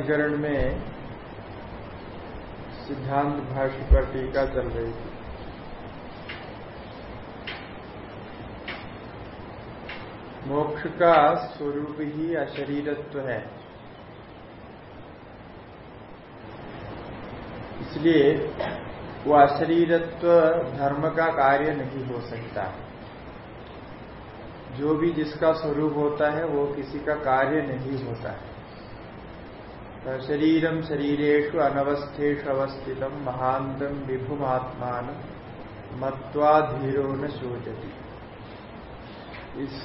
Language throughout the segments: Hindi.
समन्वयाधिकरण में सिद्धांत भाष्य पर टीका चल रही थी। मोक्ष का स्वरूप ही अशरीरत्व है। इसलिए वो अशरीरत्व धर्म का कार्य नहीं हो सकता। जो भी जिसका स्वरूप होता है, वो किसी का कार्य नहीं होता। है अनवस्थेषु अवस्थित महांतम विभुमात्मान मत्वाधीरो न शोचती। इस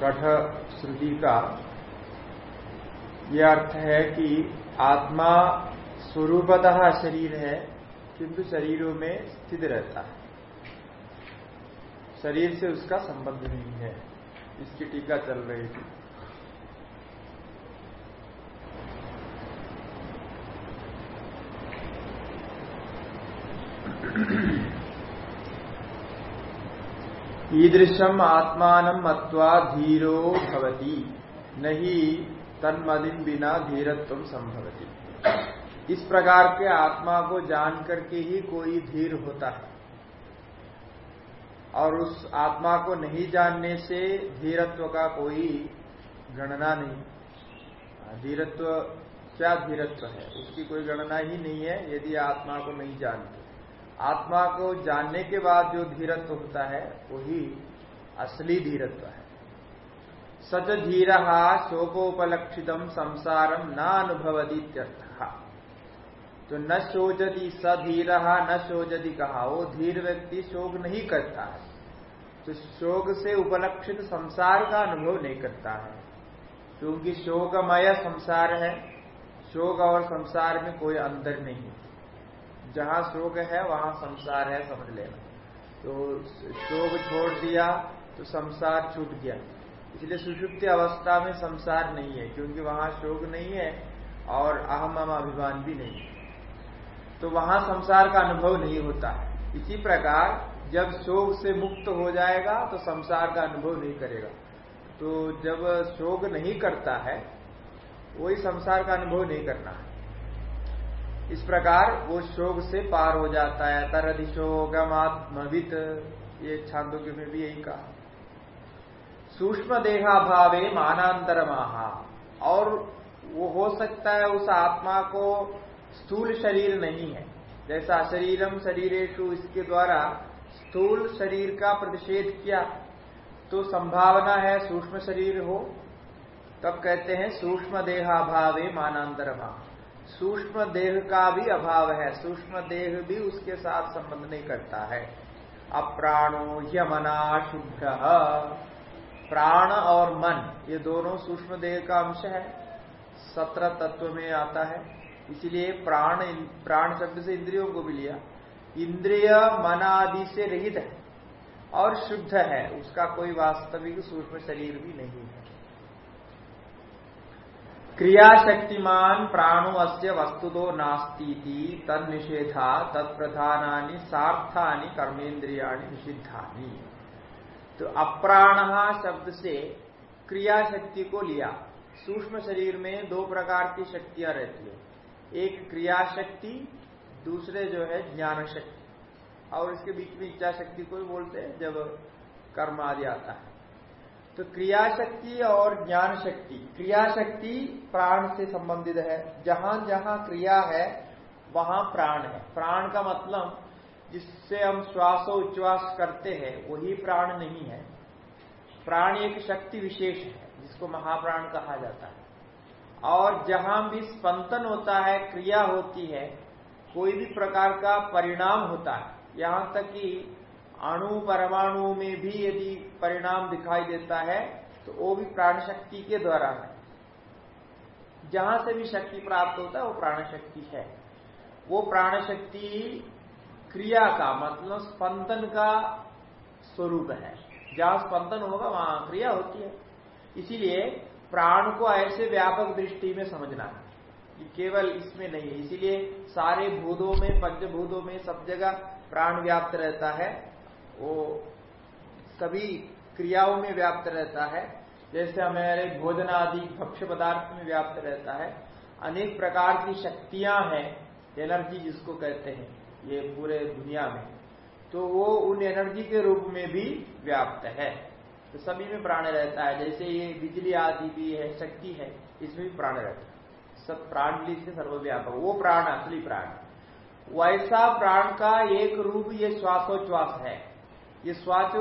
कठ श्रुति का यह अर्थ है कि आत्मा स्वरूपतः शरीर है, किंतु शरीरों में स्थित रहता है। शरीर से उसका संबंध नहीं है, इसकी टीका चल रही थी। ईदृशम आत्मान मत्वा धीरो भवती नहीं तन्मदिन बिना धीरत्व संभवती। इस प्रकार के आत्मा को जान करके ही कोई धीर होता है। और उस आत्मा को नहीं जानने से धीरत्व का कोई गणना नहीं। धीरत्व, क्या धीरत्व है? उसकी कोई गणना ही नहीं है, यदि आत्मा को नहीं जानते। आत्मा को जानने के बाद जो धीरत्व होता है, वही असली धीरत्व है। सच धीर शोकोपलक्षितम संसारम न अनुभवती तो न शोजती सधीर न शोजती कहा। वो धीर व्यक्ति शोक नहीं करता है। तो शोक से उपलक्षित संसार का अनुभव नहीं करता है। क्योंकि शोकमय संसार है, शोक और संसार में कोई अंतर नहीं है। जहाँ शोक है, वहाँ संसार है, समझ लेना। तो शोक छोड़ दिया तो संसार छूट गया। इसलिए सुषुप्ति अवस्था में संसार नहीं है, क्योंकि वहाँ शोक नहीं है और अहम अभिमान भी नहीं है। तो वहाँ संसार का अनुभव नहीं होता। इसी प्रकार, जब शोक से मुक्त हो जाएगा तो संसार का अनुभव नहीं करेगा। तो जब शोक नहीं करता है, वही संसार का अनुभव नहीं करना है। इस प्रकार वो शोक से पार हो जाता है। तरधिशोगमात्मवित ये छांदोग्य में भी यही कहा। सूक्ष्म देहाभावे मानांतर महा और वो हो सकता है उस आत्मा को स्थूल शरीर नहीं है। जैसा शरीरम शरीरेशु इसके द्वारा स्थूल शरीर का प्रतिषेध किया तो संभावना है सूक्ष्म शरीर हो। तब कहते हैं सूक्ष्म देहाभावे मानांतर महा सूक्ष्म देह का भी अभाव है। सूक्ष्म देह भी उसके साथ संबंध नहीं करता है। अप्राणो यमना शुभ्र प्राण और मन, ये दोनों सूक्ष्म देह का अंश है। सत्रह तत्व में आता है। इसीलिए प्राण प्राण शब्द से इंद्रियों को भी लिया। इंद्रिय मन आदि से रहित है और शुद्ध है। उसका कोई वास्तविक सूक्ष्म शरीर भी नहीं है। क्रियाशक्तिमान प्राणो अस्य वस्तुतो नास्ती तद निषेधा तत्प्रधानी सार्थानी कर्मेन्द्रिया निषिद्धानी। तो अप्राण शब्द से क्रिया शक्ति को लिया। सूक्ष्म शरीर में दो प्रकार की शक्तियाँ रहती है। एक क्रिया शक्ति दूसरे जो है ज्ञान शक्ति और इसके बीच में इच्छा शक्ति को बोलते हैं, जब कर्म आदि आता है। तो क्रिया शक्ति और ज्ञान शक्ति क्रिया शक्ति प्राण से संबंधित है। जहाँ जहाँ क्रिया है, वहाँ प्राण है। प्राण का मतलब जिससे हम श्वास उच्छ्वास करते हैं, वही प्राण नहीं है। प्राण एक शक्ति विशेष है, जिसको महाप्राण कहा जाता है। और जहाँ भी स्पंदन होता है, क्रिया होती है, कोई भी प्रकार का परिणाम होता है, यहाँ तक कि अणु परमाणु में भी यदि परिणाम दिखाई देता है तो वो भी प्राण शक्ति के द्वारा है। जहाँ से भी शक्ति प्राप्त होता है, वो प्राण शक्ति है। वो प्राण शक्ति क्रिया का मतलब स्पंदन का स्वरूप है। जहाँ स्पंदन होगा, वहाँ क्रिया होती है। इसीलिए प्राण को ऐसे व्यापक दृष्टि में समझना है केवल इसमें नहीं है। इसीलिए सारे भूतों में, पंचभूतों में सब जगह प्राण व्याप्त रहता है। वो सभी क्रियाओं में व्याप्त रहता है। जैसे हमारे भोजन आदि, भक्ष्य पदार्थ में व्याप्त रहता है। अनेक प्रकार की शक्तियाँ हैं एनर्जी जिसको कहते हैं, ये पूरे दुनिया में। तो वो उन एनर्जी के रूप में भी व्याप्त है। तो सभी में प्राण रहता है। जैसे ये बिजली आदि भी है, शक्ति है, इसमें भी प्राण रहता है। सब प्राण से सर्वव्यापक। वो प्राण, असली प्राण। वैसा प्राण का एक रूप ये श्वासोच्छ्वास है। ये श्वास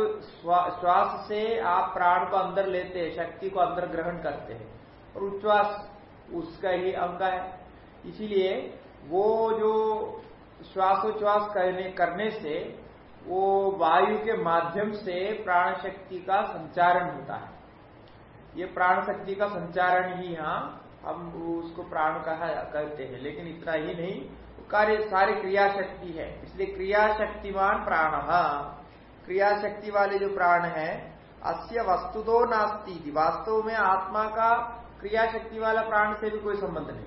श्वास से आप प्राण को अंदर लेते हैं, शक्ति को अंदर ग्रहण करते हैं। और उच्छ्वास उसका ही अंग है। इसीलिए वो जो श्वासोच्छ्वास करने करने से, वो वायु के माध्यम से प्राण शक्ति का संचारण होता है। ये प्राण शक्ति का संचारण ही यहाँ हम उसको प्राण कहा कहते हैं, लेकिन इतना ही नहीं। कार्य, सारी क्रिया शक्ति है। इसलिए क्रिया शक्तिमान प्राण। क्रिया शक्ति वाले जो प्राण है, अस्य वस्तु तो नास्ती वास्तव में आत्मा का क्रिया शक्ति वाला प्राण से भी कोई संबंध नहीं।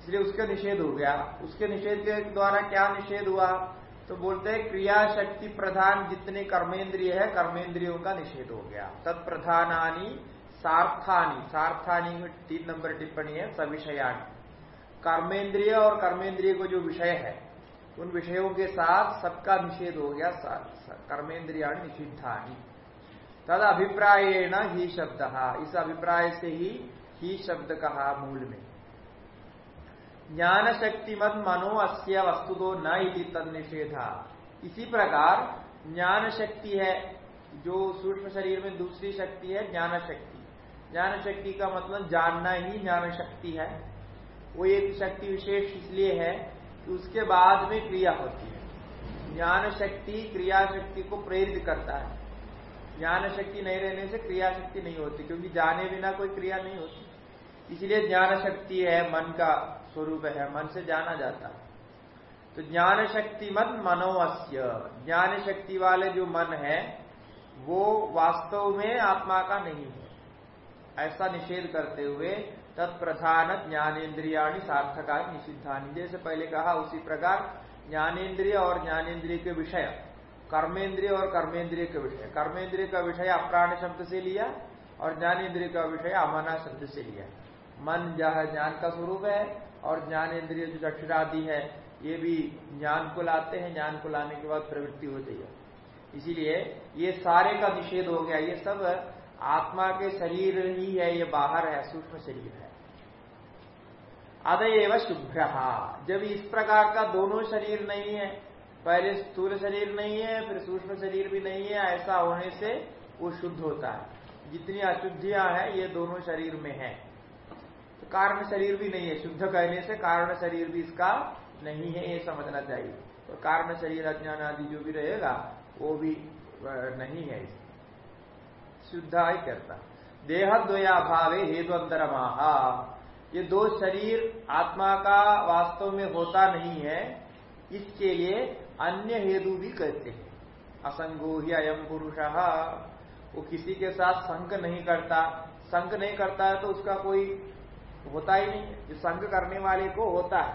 इसलिए उसका निषेध हो गया। उसके निषेध के द्वारा क्या निषेध हुआ? तो बोलते हैं क्रिया शक्ति प्रधान जितने कर्मेंद्रिय है, कर्मेंद्रियों का निषेध हो गया। तत्प्रधानी सार्थानी। सार्थानी में तीन नंबर टिप्पणी है सविषयानी कर्मेंद्रिय और कर्मेंद्रिय को जो विषय है उन विषयों के साथ सबका निषेध हो गया कर्मेंद्रिया निषिद्धानी। तद अभिप्रायण ही शब्द। इस अभिप्राय से ही ही शब्द कहा मूल में। ज्ञान शक्तिमत मनो अस्य वस्तु दो न तद निषेधा इसी प्रकार ज्ञान शक्ति है, जो सूक्ष्म शरीर में दूसरी शक्ति है ज्ञान शक्ति ज्ञान शक्ति का मतलब जानना ही ज्ञान शक्ति है। वो एक शक्ति विशेष इसलिए है उसके बाद में क्रिया होती है। ज्ञान शक्ति क्रिया शक्ति को प्रेरित करता है। ज्ञान शक्ति नहीं रहने से क्रिया शक्ति नहीं होती, क्योंकि जाने बिना कोई क्रिया नहीं होती। इसलिए ज्ञान शक्ति है, मन का स्वरूप है, मन से जाना जाता है। तो ज्ञान शक्ति मत मनोअस्य ज्ञान शक्ति वाले जो मन है, वो वास्तव में आत्मा का नहीं है। ऐसा निषेध करते हुए तत्प्रधान ज्ञानेन्द्रिया सार्थका निषिद्धानी। जैसे पहले कहा, उसी प्रकार ज्ञानेन्द्रिय और ज्ञानेन्द्रिय के विषय, कर्मेंद्रिय और कर्मेंद्रिय के विषय। कर्मेंद्रिय का विषय अप्राण शब्द से लिया और ज्ञानेन्द्रिय का विषय अमना शब्द से लिया। मन जह ज्ञान का स्वरूप है और ज्ञानेन्द्रिय जो दक्षिणादि है, ये भी ज्ञान को लाते हैं, ज्ञान को लाने के बाद प्रवृत्ति होती है। इसीलिए ये सारे का निषेध हो गया। ये सब आत्मा के शरीर ही है, ये बाहर है, सूक्ष्म शरीर है। अदयव शुभ्र। जब इस प्रकार का दोनों शरीर नहीं है, पहले स्थूल शरीर नहीं है, फिर सूक्ष्म शरीर भी नहीं है, ऐसा होने से वो शुद्ध होता है। जितनी अशुद्धियाँ हैं, ये दोनों शरीर में है। तो कारण शरीर भी नहीं है, शुद्ध कहने से कारण शरीर भी इसका नहीं है, ये समझना चाहिए। तो कारण शरीर, अज्ञान आदि जो भी रहेगा, वो भी नहीं है शुद्ध ही करता। देह द्वया भावे हेतु अंतर महा ये दो शरीर आत्मा का वास्तव में होता नहीं है, इसके लिए अन्य हेतु भी कहते हैं। असंगो ही अयम पुरुष। वो किसी के साथ संग नहीं करता। संग नहीं करता है तो उसका कोई होता ही नहीं। जो संग करने वाले को होता है।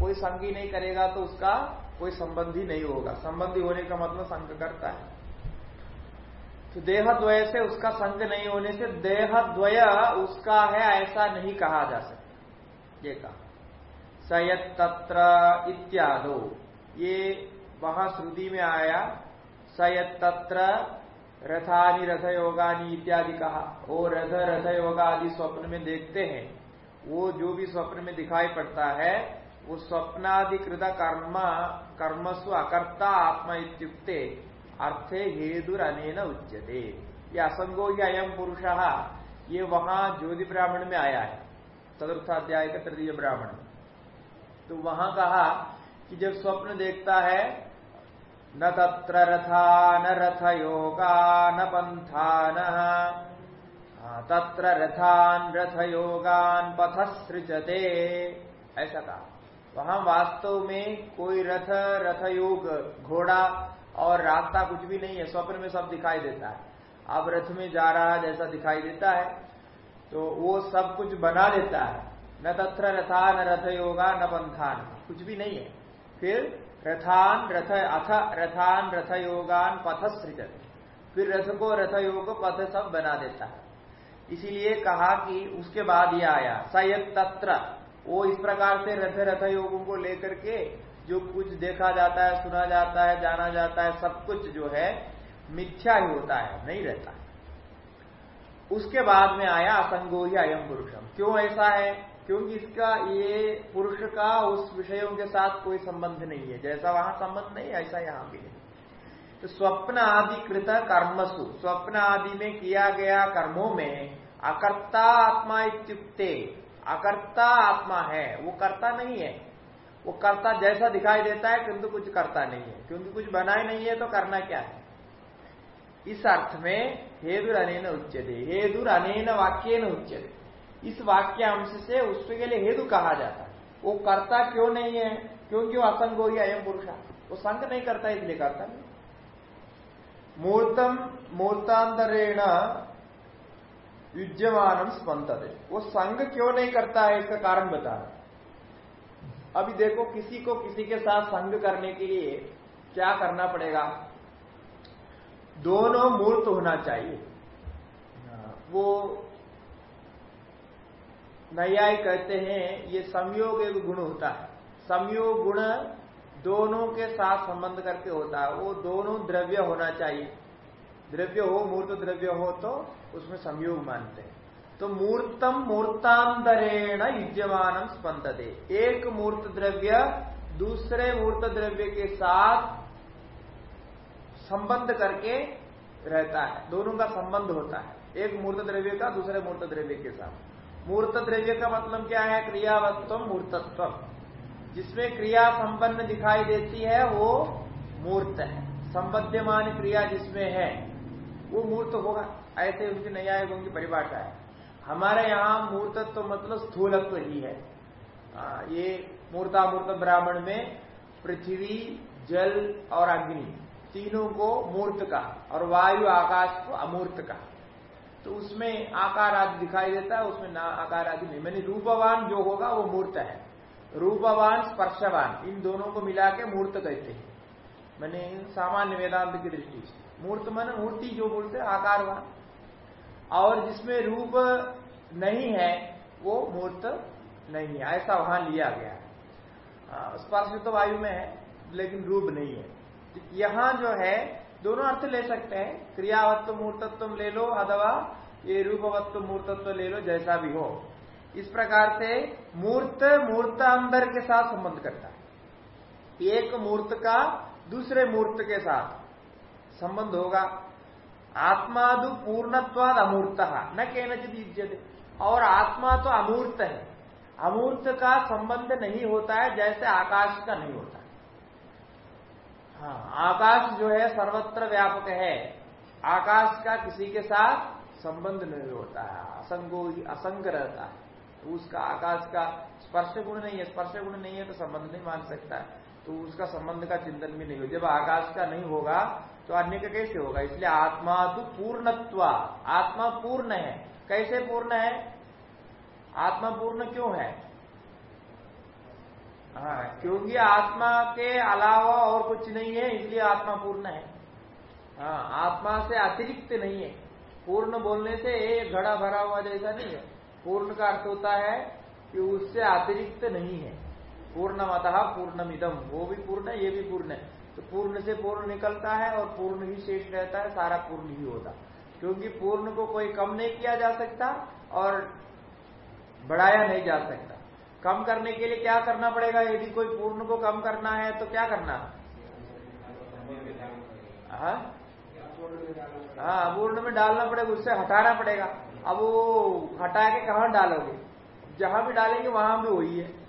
कोई संग ही नहीं करेगा तो उसका कोई संबंधी नहीं होगा। संबंधी होने का मतलब संग करता है। तो देह द्वय से उसका संग नहीं होने से देह द्वय उसका है, ऐसा नहीं कहा जा सकता। ये कहा। सयत तत्र इत्यादो। ये वहाँ श्रुति में आया, सयत तत्र रथानी रथ योगानी इत्यादि कहा। वो रथ रथ योगा आदि स्वप्न में देखते हैं। वो जो भी स्वप्न में दिखाई पड़ता है, वो स्वप्नाधिकृत कर्म कर्मस्व अकर्ता आत्मा इत्युक्ते अर्थे हेदुर अनेन उच्यते। ये असंगो ही अयम पुरुष, ये वहाँ ज्योति ब्राह्मण में आया है। चतुर्थाध्याय का तृतीय ब्राह्मण। तो वहाँ कहा कि जब स्वप्न देखता है, न तत्र रथा, न रथ योगा न पंथा न तत्र रथान रथ योगान पथ सृजते ऐसा कहा। वहाँ वास्तव में कोई रथ रथ योग घोड़ा और रास्ता कुछ भी नहीं है, स्वप्न में सब दिखाई देता है। अब रथ में जा रहा है जैसा दिखाई देता है तो वो सब कुछ बना देता है। न तत्र रथा न रथ योगा न पंथान, कुछ भी नहीं है। फिर रथान रथ, अथ रथान रथ योगान पथ सृजत फिर रथ को रथ योग पथ सब बना देता है। इसीलिए कहा कि उसके बाद यह आया, सयत तत्र। वो इस प्रकार से रथ रथ योगों को लेकर के जो कुछ देखा जाता है, सुना जाता है, जाना जाता है, सब कुछ जो है, मिथ्या ही होता है, नहीं रहता। उसके बाद में आया असंगो ही अयम पुरुषम। क्यों ऐसा है? क्योंकि इसका ये पुरुष का उस विषयों के साथ कोई संबंध नहीं है। जैसा वहाँ संबंध नहीं ऐसा यहाँ भी नहीं। तो स्वप्न आदि कृत कर्मसु। स्वप्न आदि में किया गया कर्मों में अकर्ता आत्मा इत्युक्ते, अकर्ता आत्मा है, वो करता नहीं है। वो करता जैसा दिखाई देता है, किंतु कुछ करता नहीं है। क्योंकि कुछ बना ही नहीं है तो करना क्या है? इस अर्थ में हेदुर अनेन उच्चते हेदुर अनेन वाक्य उच्चते इस वाक्य अंश से उसके लिए हेतु कहा जाता है। वो करता क्यों नहीं है? क्योंकि वो असंग हो गया अयम पुरुषा? वो संग नहीं करता, इसलिए करता नहीं। मूर्तम, मूर्तांतरेण युज्यमान स्पंदते। वो संग क्यों नहीं करता है, इसका कारण बता अभी देखो किसी को किसी के साथ संग करने के लिए क्या करना पड़ेगा? दोनों मूर्त होना चाहिए। वो नयाय कहते हैं, ये संयोग एक गुण होता है। संयोग गुण दोनों के साथ संबंध करके होता है। वो दोनों द्रव्य होना चाहिए। द्रव्य हो, मूर्त द्रव्य हो तो उसमें संयोग मानते हैं। तो मूर्तम मूर्तांतरेण युज्यमान स्पंदते। एक मूर्त द्रव्य दूसरे मूर्त द्रव्य के साथ संबंध करके रहता है। दोनों का संबंध होता है। एक मूर्त द्रव्य का, दूसरे मूर्त द्रव्य के साथ। मूर्त द्रव्य का मतलब क्या है? क्रियावत्व मूर्तत्व जिसमें क्रिया संपन्न दिखाई देती है, वो मूर्त है। संबद्धमान क्रिया जिसमें है, वो मूर्त होगा। ऐसे उनकी न्यायिकों की परिभाषा है। हमारे यहाँ मूर्तत्व तो मतलब स्थूलत्व ही है। आ, ये मूर्तामूर्त ब्राह्मण में पृथ्वी जल और अग्नि तीनों को मूर्त का और वायु आकाश को अमूर्त का तो उसमें आकार आदि दिखाई देता है उसमें ना आकार आदि नहीं। मैंने रूपवान जो होगा वो मूर्त है। रूपवान स्पर्शवान इन दोनों को मिला के मूर्त कहते हैं। मैंने सामान्य वेदांत की दृष्टि से। मूर्त मन मूर्ति जो बोलते आकारवान। और जिसमें रूप नहीं है, वो मूर्त नहीं है। ऐसा वहाँ लिया गया है। स्पर्श तो वायु में है, लेकिन रूप नहीं है। यहाँ जो है, दोनों अर्थ ले सकते हैं। क्रियावत्व मूर्तत्व ले लो, अथवा ये रूपवत्व मूर्तत्व ले लो, जैसा भी हो। इस प्रकार से मूर्त मूर्त अंदर के साथ संबंध करता है। एक मूर्त का दूसरे मूर्त के साथ संबंध होगा। आत्मादु पूर्णत्वाद अमूर्त। न कहना इज़्ज़त और आत्मा तो अमूर्त है। अमूर्त का संबंध नहीं होता है, जैसे आकाश का नहीं होता हाँ आकाश जो है सर्वत्र व्यापक है। आकाश का किसी के साथ संबंध नहीं होता है। असंगो, असंग रहता है। तो उसका आकाश का स्पर्श गुण नहीं है। स्पर्श गुण नहीं है तो संबंध नहीं मान सकता है। तो उसका संबंध का चिंतन भी नहीं हो जब आकाश का नहीं होगा तो अन्य का कैसे होगा? इसलिए आत्मा तो पूर्णत्व, आत्मा पूर्ण है। कैसे पूर्ण है? आत्मा पूर्ण क्यों है? हाँ क्योंकि आत्मा के अलावा और कुछ नहीं है, इसलिए आत्मा पूर्ण है। हाँ आत्मा से अतिरिक्त नहीं है। पूर्ण बोलने से एक घड़ा भरा हुआ जैसा नहीं है। पूर्ण का अर्थ होता है कि उससे अतिरिक्त नहीं है। पूर्ण मतः पूर्णमिदम वो भी पूर्ण है, ये भी पूर्ण है। तो पूर्ण से पूर्ण निकलता है और पूर्ण ही शेष रहता है, सारा पूर्ण ही होता। क्योंकि पूर्ण को कोई कम नहीं किया जा सकता और बढ़ाया नहीं जा सकता। कम करने के लिए क्या करना पड़ेगा? यदि कोई पूर्ण को कम करना है तो क्या करना? हाँ? हाँ पूर्ण में डालना पड़ेगा, उससे हटाना पड़ेगा। अब वो हटा के कहा डालोगे? जहाँ भी डालेंगे, वहाँ भी वही है।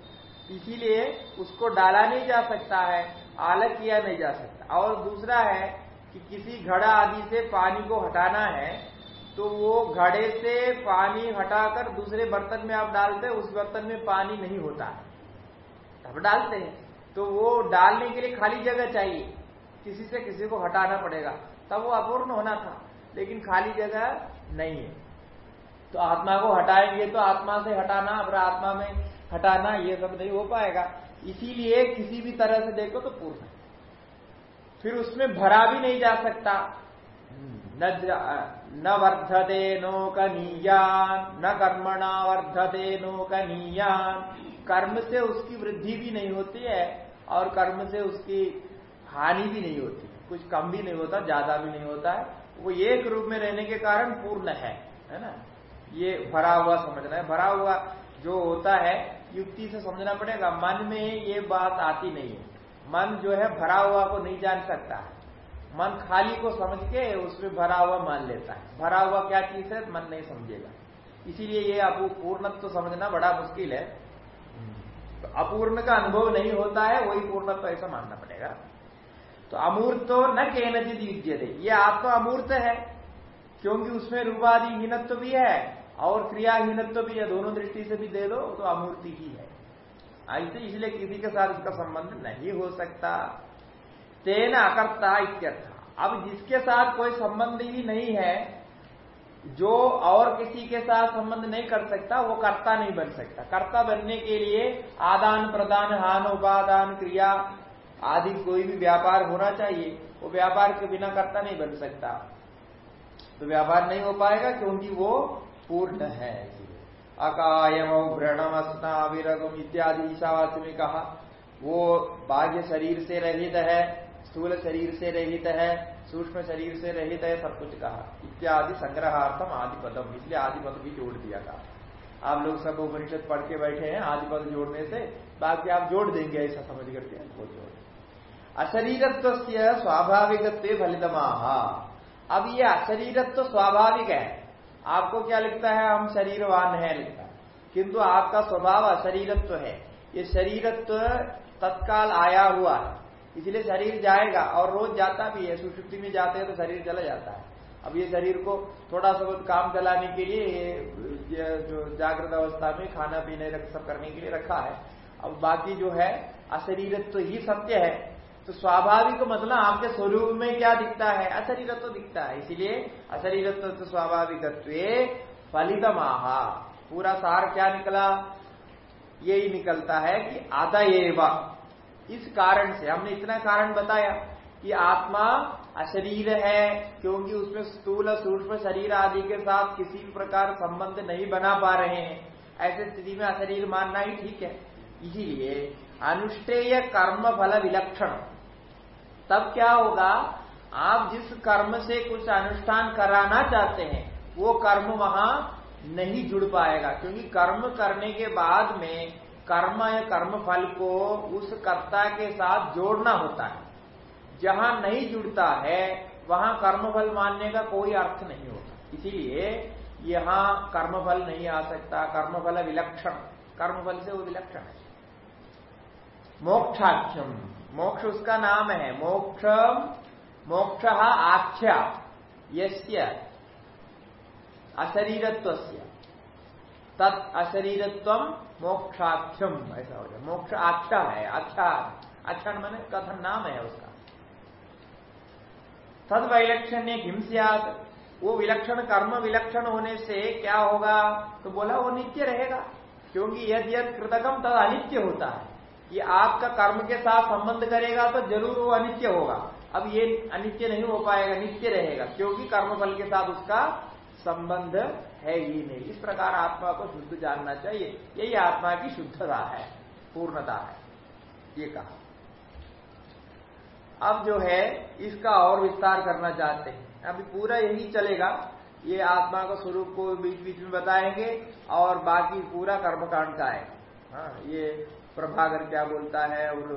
इसीलिए उसको डाला नहीं जा सकता है अलग किया नहीं जा सकता। और दूसरा है कि किसी घड़ा आदि से पानी को हटाना है तो वो घड़े से पानी हटाकर दूसरे बर्तन में आप डालते हैं, उस बर्तन में पानी नहीं होता। है डालते हैं। तो वो डालने के लिए खाली जगह चाहिए। किसी से किसी को हटाना पड़ेगा। तब वो अपूर्ण होना था, लेकिन खाली जगह नहीं है। तो आत्मा को हटाएँगे तो आत्मा से हटाना और आत्मा में हटाना ये सब नहीं हो पाएगा। इसीलिए किसी भी तरह से देखो तो पूर्ण फिर उसमें भरा भी नहीं जा सकता। न न वर्धते नोकनीयान न कर्मणा वर्धते नोकनीयान कर्म से उसकी वृद्धि भी नहीं होती है और कर्म से उसकी हानि भी नहीं होती। कुछ कम भी नहीं होता, ज़्यादा भी नहीं होता है। वो एक रूप में रहने के कारण पूर्ण है है ना? ये भरा हुआ समझना है। भरा हुआ जो होता है युक्ति से समझना पड़ेगा, मन में ये बात आती नहीं है। मन जो है, भरा हुआ को नहीं जान सकता मन खाली को समझ के उसमें भरा हुआ मान लेता है। भरा हुआ क्या चीज़ है, मन नहीं समझेगा। इसीलिए ये अपूर्णत्व तो समझना बड़ा मुश्किल है। तो अपूर्ण का अनुभव नहीं होता है, वही पूर्णत्व ऐसा मानना पड़ेगा। तो अमूर्त तो न केनचित युज्य ये आत्मा अमूर्त है, क्योंकि उसमें रूपाधि हीनत्व भी है। और क्रियाहीनत्व भी है, दोनों दृष्टि से भी दे दो तो अमूर्ति ही है। ऐसे इसलिए किसी के साथ इसका संबंध नहीं हो सकता। तेन अकर्ता इत्यर्थ। अब जिसके साथ कोई संबंध ही नहीं है, जो और किसी के साथ संबंध नहीं कर सकता, वो कर्ता नहीं बन सकता। कर्ता बनने के लिए आदान, प्रदान, हान, उपादान, क्रिया आदि कोई भी व्यापार होना चाहिए, वो व्यापार के बिना कर्ता नहीं बन सकता। तो व्यापार नहीं हो पाएगा, क्योंकि वो पूर्ण है। अकायम व्रणम विरगम इत्यादि ईशावास में कहा, वो बाह्य शरीर से रहित है, स्थूल शरीर से रहित है, सूक्ष्म शरीर से रहित है, सब कुछ कहा। इत्यादि संग्रहार्थम आदिपदम, इसलिए आदिपद भी जोड़ दिया कहा आप लोग सब उपनिषद पढ़ के बैठे हैं, आदिपद जोड़ने से बाकी आप जोड़ देंगे, ऐसा समझ करके वो जोड़। अशरीरत्व स्वाभाविकत्व फलितमाहा। अब ये अशरीरत्व स्वाभाविक है। आपको क्या लगता है? हम शरीरवान है लिखता किंतु आपका स्वभाव अशरीरत्व है। ये शरीरत्व तो तत्काल आया हुआ है। इसलिए शरीर जाएगा और रोज जाता भी है। सुषुप्ति में जाते हैं तो शरीर चला जाता है। अब ये शरीर को थोड़ा सा बहुत काम चलाने के लिए ये जो जागृत अवस्था में खाना पीने सब करने के लिए रखा है। अब बाकी जो है, अशरीरत्व तो ही सत्य है। तो स्वाभाविक मतलब आपके स्वरूप में क्या दिखता है? अशरीरत्व दिखता है। इसीलिए अशरीरत्व तो स्वाभाविक फलित पूरा सार क्या निकला? यही निकलता है कि अतएव इस कारण से हमने इतना कारण बताया कि आत्मा अशरीर है, क्योंकि उसमें स्थूल सूक्ष्म शरीर आदि के साथ किसी भी प्रकार संबंध नहीं बना पा रहे हैं। ऐसे स्थिति में अशरीर मानना ही ठीक है। इसीलिए अनुष्ठेय कर्म फल विलक्षण। तब क्या होगा? आप जिस कर्म से कुछ अनुष्ठान कराना चाहते हैं, वो कर्म वहाँ नहीं जुड़ पाएगा, क्योंकि कर्म करने के बाद में कर्म या कर्म फल को उस कर्ता के साथ जोड़ना होता है। जहाँ नहीं जुड़ता है, वहाँ कर्मफल मानने का कोई अर्थ नहीं होता। इसीलिए यहाँ कर्मफल नहीं आ सकता, कर्मफल विलक्षण, कर्मफल से वो विलक्षण है। मोक्षाख्यम। मोक्ष उसका नाम है। मोक्ष मोक्ष आख्या। यस्य अशरीरत्व तत् अशरीरत्व मोक्षाख्यम ऐसा हो जाए मोक्ष आख्या है, आख्या आख्या मैंने कथन नाम है उसका। तद वैलक्षण्य हिंसियात वो विलक्षण, कर्म विलक्षण होने से क्या होगा? तो बोला, वो नित्य रहेगा। क्योंकि यद यद कृतकम तद अनित्य होता है। ये आपका कर्म के साथ संबंध करेगा तो ज़रूर वो अनित्य होगा। अब ये अनित्य नहीं हो पाएगा, नित्य रहेगा, क्योंकि कर्म बल के साथ उसका संबंध है ही नहीं। इस प्रकार आत्मा को शुद्ध जानना चाहिए। यही आत्मा की शुद्धता है, पूर्णता है। ये कहा। अब जो है, इसका और विस्तार करना चाहते हैं। अभी पूरा यही चलेगा। ये आत्मा का स्वरूप को बीच बीच में बताएँगे और बाकी पूरा कर्मकांड का है। हाँ ये प्रभाकर क्या बोलता है और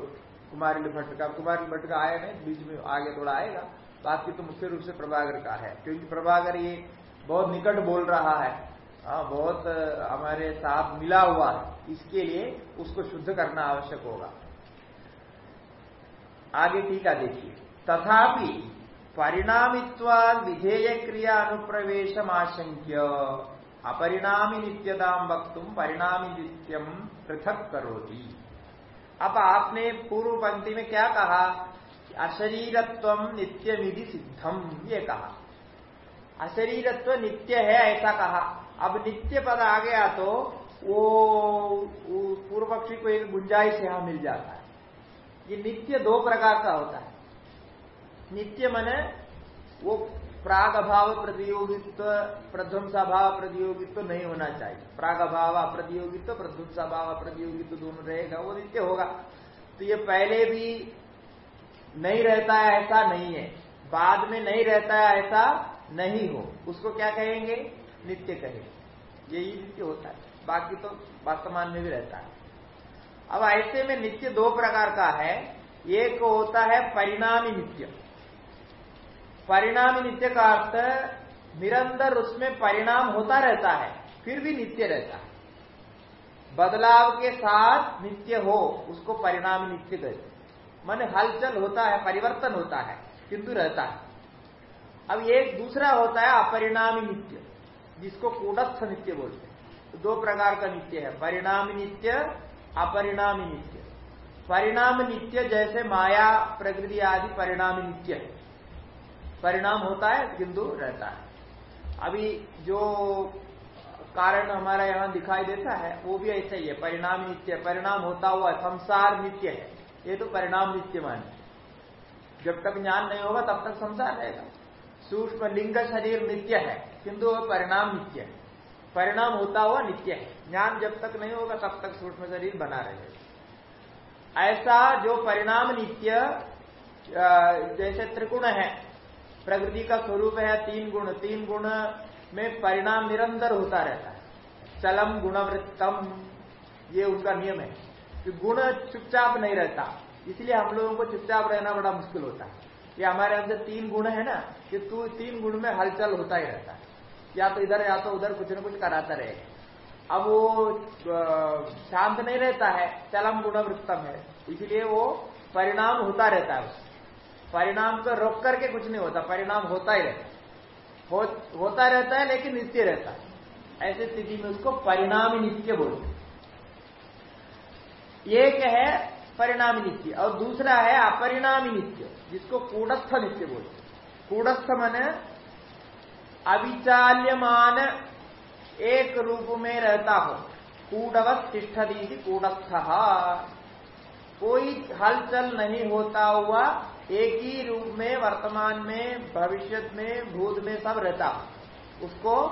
कुमारी भट्ट का, कुमारी भट्ट का आया नहीं, बीच में आगे थोड़ा आएगा। बाकी तो मुख्य रूप से प्रभाकर का है, क्योंकि प्रभाकर ये बहुत निकट बोल रहा है। हाँ बहुत हमारे साथ मिला हुआ है, इसके लिए उसको शुद्ध करना आवश्यक होगा। आगे टीका देखिए। तथापि परिणामित्वाद विधेय क्रिया अनुप्रवेश आशंक्य अपरिणामी नित्यता वक्तुम परिणामी नित्यम पृथक करोगी अब आपने पूर्व पंक्ति में क्या कहा? अशरीरत्व नित्य विधि सिद्धम ये कहा। अशरीरत्व नित्य है, ऐसा कहा। अब नित्य पद आ गया तो वो पूर्व पक्षी को एक गुंजाइश यहाँ मिल जाता है। ये नित्य दो प्रकार का होता है। नित्य मन वो प्राग अभाव प्रतियोगित्व प्रध्वंसा भाव प्रतियोगित्व नहीं होना चाहिए। प्राग अभाव अप्रतियोगित्व प्रध्वंसा भाव अप्रतियोगित्व दोनों रहेगा, वो नित्य होगा। तो ये पहले भी नहीं रहता है, ऐसा नहीं है। बाद में नहीं रहता है, ऐसा नहीं हो। उसको क्या कहेंगे? नित्य कहेंगे। यही नित्य होता है। बाकी तो वर्तमान में भी रहता है। अब ऐसे में नित्य दो प्रकार का है। एक होता है परिणामी नित्य। परिणामी नित्य का अर्थ निरंतर उसमें परिणाम होता रहता है, फिर भी नित्य रहता है। बदलाव के साथ नित्य हो, उसको परिणाम नित्य कहते मन हलचल होता है, परिवर्तन होता है, किंतु रहता है। अब एक दूसरा होता है अपरिणामी नित्य, जिसको कूटस्थ नित्य बोलते हैं। तो दो प्रकार का नित्य है, परिणामी नित्य, अपरिणामी नित्य। परिणाम नित्य जैसे माया, प्रकृति आदि परिणामी नित्य है। परिणाम होता है किंतु रहता है। अभी जो कारण हमारा यहाँ दिखाई देता है, वो भी ऐसा ही है, परिणाम नित्य, परिणाम होता हुआ संसार नित्य है। ये तो परिणाम नित्य माने। जब तक ज्ञान नहीं होगा, तब तक संसार रहेगा। सूक्ष्म लिंग शरीर नित्य है, किंतु वह परिणाम नित्य है। परिणाम होता हुआ नित्य है। ज्ञान जब तक नहीं होगा, तब तक सूक्ष्म शरीर बना रहेगा। ऐसा जो परिणाम नित्य जैसे त्रिगुण है प्रकृति का स्वरूप है तीन गुण। तीन गुण में परिणाम निरंतर होता रहता है। चलम, गुणवृत्तम, ये उनका नियम है। कि गुण चुपचाप नहीं रहता। इसलिए हम लोगों को चुपचाप रहना बड़ा मुश्किल होता है। ये हमारे अंदर तीन गुण है ना, कि तू तीन गुण में हलचल होता ही रहता है। या तो इधर या तो उधर कुछ न कुछ कराता रहे अब वो शांत नहीं रहता है, चलम, गुणवृत्तम है। इसलिए वो परिणाम होता रहता है परिणाम को रोक करके कुछ नहीं होता परिणाम होता ही रहता हो, होता रहता है लेकिन नित्य रहता है। ऐसी स्थिति में उसको परिणामी नित्य बोलते एक है परिणाम नित्य और दूसरा है अपरिणामी नित्य जिसको कूटस्थ नित्य बोलते कूटस्थ मन अविचाल्यमान एक रूप में रहता हो। कूडवत तिष्ठती कूटस्थ। कोई हलचल नहीं होता हुआ एक ही रूप में, वर्तमान में भविष्य में, भूत में सब रहता। उसको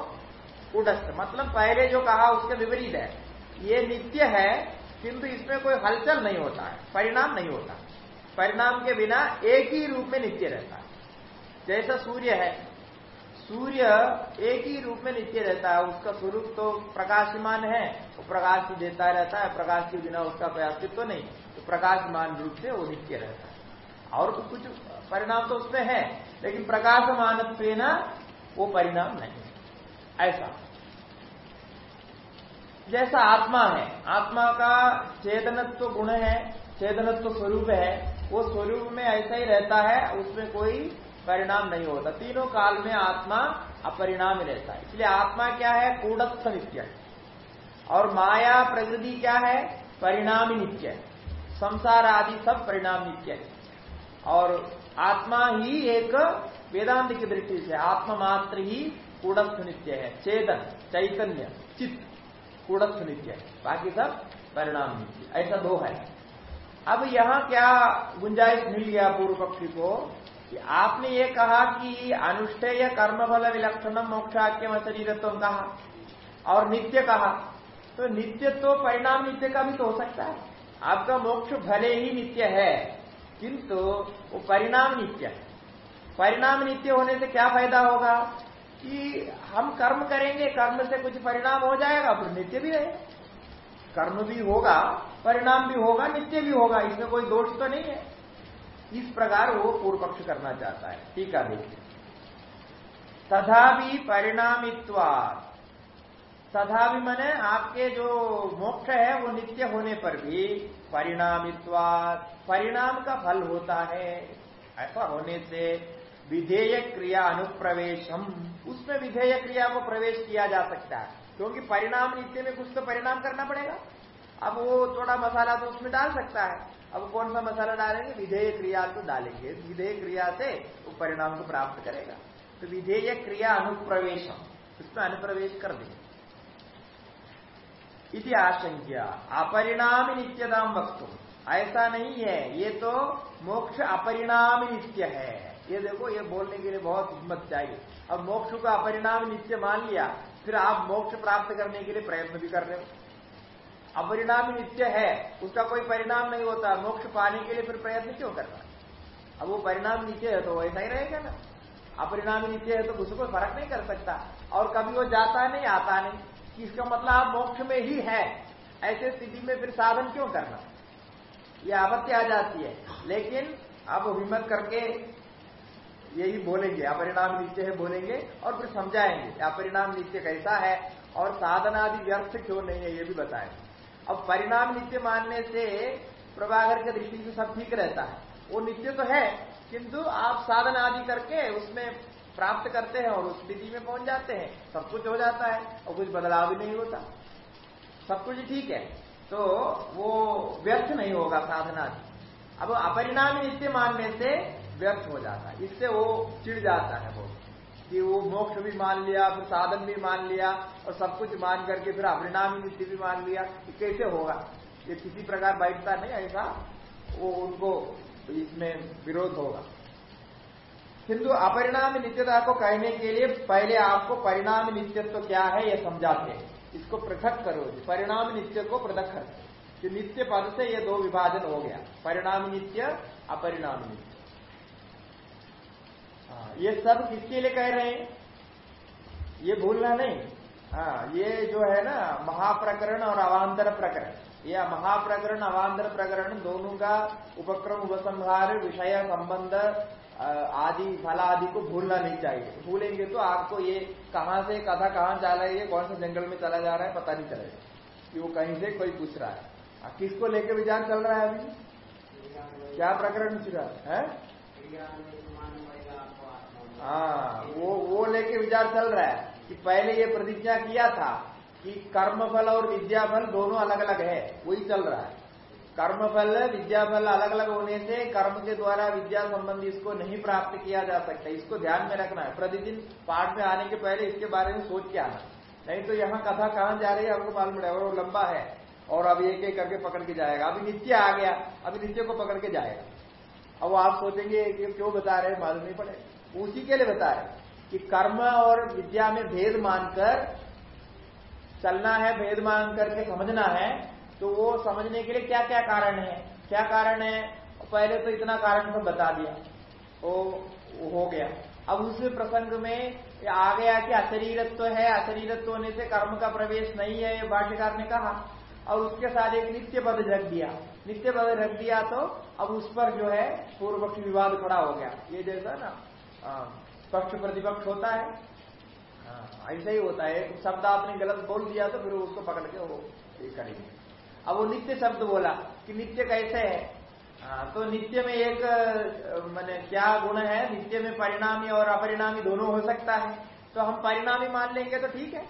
कूटस्थ मतलब पहले जो कहा, उसके विपरीत है। ये नित्य है, किंतु इसमें कोई हलचल नहीं होता है। परिणाम नहीं होता। परिणाम के बिना एक ही रूप में नित्य रहता है। जैसा सूर्य है, सूर्य एक ही रूप में नित्य रहता है। उसका स्वरूप तो प्रकाशमान है, वो प्रकाश तो देता रहता है। प्रकाश के बिना उसका अस्तित्व तो नहीं। तो प्रकाशमान रूप से वो नित्य रहता है। और तो कुछ परिणाम तो उसमें है, लेकिन प्रकाशमान वो परिणाम नहीं ऐसा। जैसा आत्मा है, आत्मा का चेतनत्व गुण है, चेतनत्व स्वरूप है, वो स्वरूप में ऐसा ही रहता है, उसमें कोई परिणाम नहीं होता। तीनों काल में आत्मा अपरिणाम रहता है। इसलिए आत्मा क्या है? कूटस्थ नित्य और माया प्रकृति क्या है? परिणामी नित्य संसार आदि सब परिणाम नित्य है। और आत्मा ही एक वेदांत की दृष्टि से आत्मा मात्र ही कूटस्थ नित्य है। चेतन, चैतन्य, चित्त कूटस्थ नित्य है। बाकी सब परिणाम नित्य। ऐसा दो है। अब यहाँ क्या गुंजाइश मिल गया पूर्व पक्षी को कि आपने ये कहा कि अनुष्ठेय कर्मफल विलक्षणम मोक्षाख्यम शरीरत्व कहा और नित्य कहा। तो नित्य तो परिणाम नित्य का भी तो हो सकता है। आपका मोक्ष भले ही नित्य है किंतु वो परिणाम नित्य है। परिणाम नित्य होने से क्या फ़ायदा होगा? कि हम कर्म करेंगे, कर्म से कुछ परिणाम हो जाएगा, फिर नित्य भी रहेगा कर्म भी होगा, परिणाम भी होगा, नित्य भी होगा, इसमें कोई दोष तो नहीं है। इस प्रकार वो पूर्व पक्ष करना चाहता है। ठीक है, देखिए। तथा भी परिणामित्वाद तथा भी मैंने आपके जो मोक्ष है, वो नित्य होने पर भी परिणामित्वाद परिणाम का फल होता है। ऐसा होने से विधेय क्रिया अनुप्रवेशम, उसमें विधेय क्रिया को प्रवेश किया जा सकता है, क्योंकि परिणाम नित्य में कुछ तो परिणाम करना पड़ेगा। अब वो थोड़ा मसाला तो उसमें डाल सकता है। अब कौन सा मसाला डालेंगे? विधेय क्रिया तो डालेंगे। विधेय क्रिया से वो परिणाम को प्राप्त करेगा। तो विधेय क्रिया अनुप्रवेशम उसमें अनुप्रवेश कर देंगे। इति आशंका अपरिणामी नित्यदाम वस्तु ऐसा नहीं है। ये तो मोक्ष अपरिणामी नित्य है। ये देखो, ये बोलने के लिए बहुत हिम्मत चाहिए। अब मोक्ष को अपरिणाम नित्य मान लिया, फिर आप मोक्ष प्राप्त करने के लिए प्रयत्न भी कर रहे हो। अपरिणाम नित्य है, उसका कोई परिणाम नहीं होता। मोक्ष पाने के लिए फिर प्रयत्न क्यों करना? अब वो परिणाम नित्य है तो वैसा ही रहेगा ना। अपरिणाम नित्य है तो उसको फ़र्क नहीं कर सकता। और कभी वो जाता नहीं, आता नहीं। इसका मतलब आप मोक्ष में ही है। ऐसे स्थिति में फिर साधन क्यों करना? ये आपत्ति आ जाती है। लेकिन आप हिम्मत करके यही बोलेंगे, अपरिणाम नित्य है बोलेंगे और फिर समझाएँगे अपरिणाम नित्य कैसा है? और साधनादि व्यर्थ क्यों नहीं है, ये भी बताएँगे। अब परिणाम नित्य मानने से प्रभाकर के दृष्टि से सब ठीक रहता है। वो नित्य तो है, किंतु आप साधन आदि करके उसमें प्राप्त करते हैं और उस स्थिति में पहुँच जाते हैं। सब कुछ हो जाता है और कुछ बदलाव भी नहीं होता। सब कुछ ठीक है। तो वो व्यर्थ नहीं होगा साधना अब अपरिणामी नित्य मानने से व्यर्थ हो जाता है। इससे वो चिड़ जाता है वो कि वो मोक्ष भी मान लिया, फिर साधन भी मान लिया और सब कुछ मान करके फिर अपरिणामी नित्य भी मान लिया। कैसे होगा? ये किसी प्रकार बैठता नहीं ऐसा वो उनको इसमें विरोध होगा। किंतु अपरिणाम नित्यता को कहने के लिए पहले आपको परिणाम नित्यत्व तो क्या है ये समझाते हैं। इसको पृथक करो। परिणाम नित्य को पृथक करते नित्य पद से ये दो विभाजन हो गया। परिणाम नित्य, अपरिणाम नित्य। ये सब किसके लिए कह रहे हैं? ये भूलना नहीं। हाँ ये जो है ना, महाप्रकरण और अवान्तर प्रकरण। ये महाप्रकरण, अवान्तर प्रकरण दोनों का उपक्रम, उपसंहार, विषय, संबंध आदि, फल आदि को भूलना नहीं चाहिए। भूलेंगे तो आपको ये कहाँ से कथा कहाँ जा रही है, कौन से जंगल में चला जा रहा है, पता नहीं चलेगा। कि वो कहीं से कोई पूछ रहा है। किसको लेके विचार चल रहा है अभी? क्या प्रकरण चुरा है? हाँ? वो वो लेके विचार चल रहा है कि पहले ये प्रतिज्ञा किया था कि कर्मफल और विद्याफल दोनों अलग अलग है, वही चल रहा है। कर्मफल विद्याफल अलग अलग होने से कर्म के द्वारा विद्या संबंधी इसको नहीं प्राप्त किया जा सकता। इसको ध्यान में रखना है। प्रतिदिन पाठ में आने के पहले इसके बारे में सोच के आना। नहीं तो यहाँ कथा कहाँ जा रही है, आपको मालूम पड़ेगा और लंबा है। और अब एक एक करके पकड़ के जाएगा। अभी नित्य आ गया। अभी नित्य को पकड़ के जाएगा। अब आप सोचेंगे कि क्यों बता रहे हैं, मालूम नहीं पड़े उसी के लिए बता रहे कि कर्म और विद्या में भेद मानकर चलना है, भेद मान करके समझना है। तो वो समझने के लिए क्या क्या कारण है? क्या कारण है? पहले तो इतना कारण तो बता दिया। वो हो गया। अब उस प्रसंग में आ गया कि अशरीरत्व है, अशरीरत्व होने से कर्म का प्रवेश नहीं है, ये भाष्यकार ने कहा। और उसके साथ एक नित्य पद रख दिया। नित्य पद रख दिया तो अब उस पर जो है पूर्व पक्ष विवाद खड़ा हो गया। ये जैसा ना पक्ष प्रतिपक्ष होता है। ऐसा ही होता है। शब्द आपने गलत बोल दिया तो फिर उसको पकड़ के वो करेंगे। अब वो नित्य शब्द बोला कि नित्य कैसे है? हाँ, तो नित्य में एक मैंने क्या गुण है? नित्य में परिणामी और अपरिणामी दोनों हो सकता है। तो हम परिणामी मान लेंगे तो ठीक है।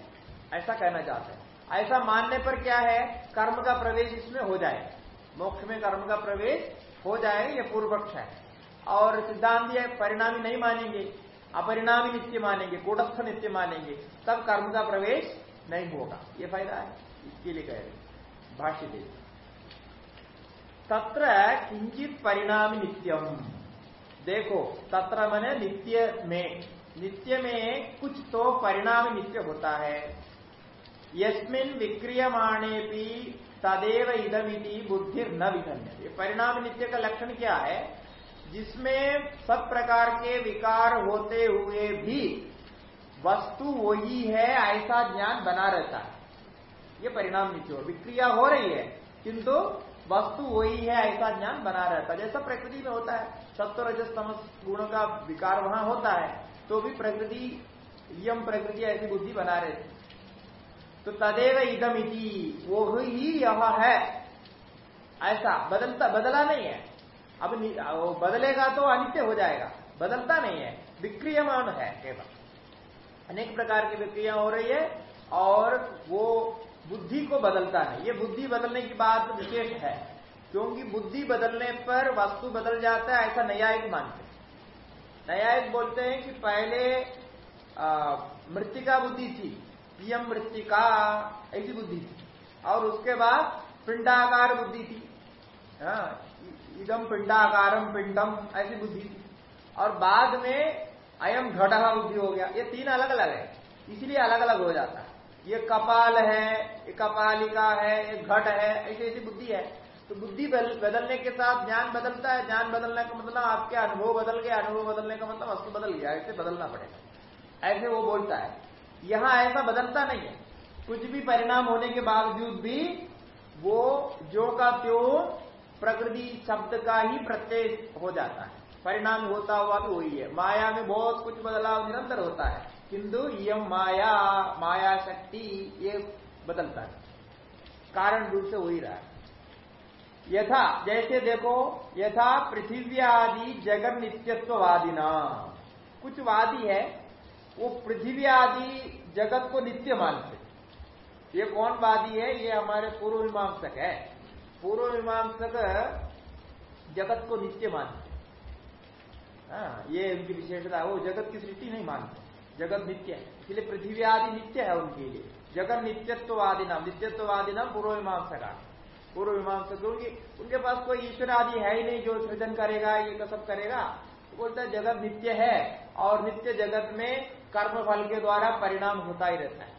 ऐसा कहना चाहते हैं। ऐसा मानने पर क्या है? कर्म का प्रवेश इसमें हो जाए। मोक्ष में कर्म का प्रवेश हो जाए ये पूर्व पक्ष है। और सिद्धांत ये परिणामी नहीं मानेंगे अपरिणामी नित्य मानेंगे कूटस्थ नित्य मानेंगे तब कर्म का प्रवेश नहीं होगा। ये फ़ायदा है इसके लिए कह रहे भाष्य देखिए तत्र किंचित परिणाम नित्यम देखो, तत्र मैंने नित्य में। नित्य में कुछ तो परिणाम नित्य होता है। यस्मिन विक्रियमाणे भी तदेव इदमिति बुद्धि न विधन्य परिणाम नित्य का लक्षण क्या है? जिसमें सब प्रकार के विकार होते हुए भी वस्तु वही है, ऐसा ज्ञान बना रहता है। ये परिणाम नित्य हो विक्रिया हो रही है, किंतु वस्तु वही है, ऐसा ज्ञान बना रहता है। जैसा प्रकृति में होता है, सत्व, रजस, तमस, गुणों का विकार वहाँ होता है तो भी प्रकृति, यम प्रकृति ऐसी बुद्धि बना रहे थे तो तदेव इदम इति वो ही यह है। ऐसा, बदलता, बदला नहीं है। अब बदलेगा तो अनित्य हो जाएगा, बदलता नहीं है, विक्रियमान है, केवल। अनेक प्रकार की विक्रिया हो रही है, और वो बुद्धि को बदलता है। ये बुद्धि बदलने की बात विशेष है, क्योंकि बुद्धि बदलने पर वस्तु बदल जाता है, ऐसा न्यायिक मानते हैं। न्यायिक बोलते हैं कि पहले मृतिका बुद्धि थी, पीएम मृतिका ऐसी बुद्धि थी, और उसके बाद पिंडाकार बुद्धि थी। इदम पिंडाकारम पिंडम ऐसी बुद्धि थी। और बाद में अयम घटा बुद्धि हो गया। ये तीन अलग अलग है, इसलिए अलग अलग हो जाता है। ये कपाल है, ये कपालिका है, ये घट है, ऐसी ऐसी बुद्धि है। तो बुद्धि बदलने के साथ ज्ञान बदलता है। ज्ञान बदलने का मतलब आपके अनुभव बदल गया अनुभव बदलने का मतलब वस्तु बदल गया, ऐसे बदलना पड़ेगा। ऐसे वो बोलता है। यहाँ ऐसा बदलता नहीं है। कुछ भी परिणाम होने के बावजूद भी वो जो का त्यो प्रकृति शब्द का ही प्रत्यय हो जाता है। परिणाम होता हुआ भी वही है। माया में बहुत कुछ बदलाव निरंतर होता है। किंतु यम माया माया शक्ति ये बदलता है। कारण रूप से वही रहा है। यथा, जैसे देखो, यथा पृथ्वी आदि जगन नित्यत्ववादिना कुछ वादी है, वो पृथ्वी आदि जगत को नित्य मानते ये कौन वादी है? ये हमारे पूर्व मीमांसक है। पूर्व मीमांसक जगत को नित्य मानते हाँ। ये उनकी विशेषता, वो जगत की सृष्टि नहीं मानते। जगत नित्य है। इसलिए पृथ्वी आदि नित्य है उनके लिए। जगत नित्यत्ववादी नाम नित्यत्ववादी नाम पूर्व मीमांसा का पूर्व मीमांसा क्योंकि उनके पास कोई ईश्वर आदि है ही नहीं जो सृजन करेगा, ये सब करेगा। तो बोलता है, जगत नित्य है और नित्य जगत में कर्म फल के द्वारा परिणाम होता ही रहता है।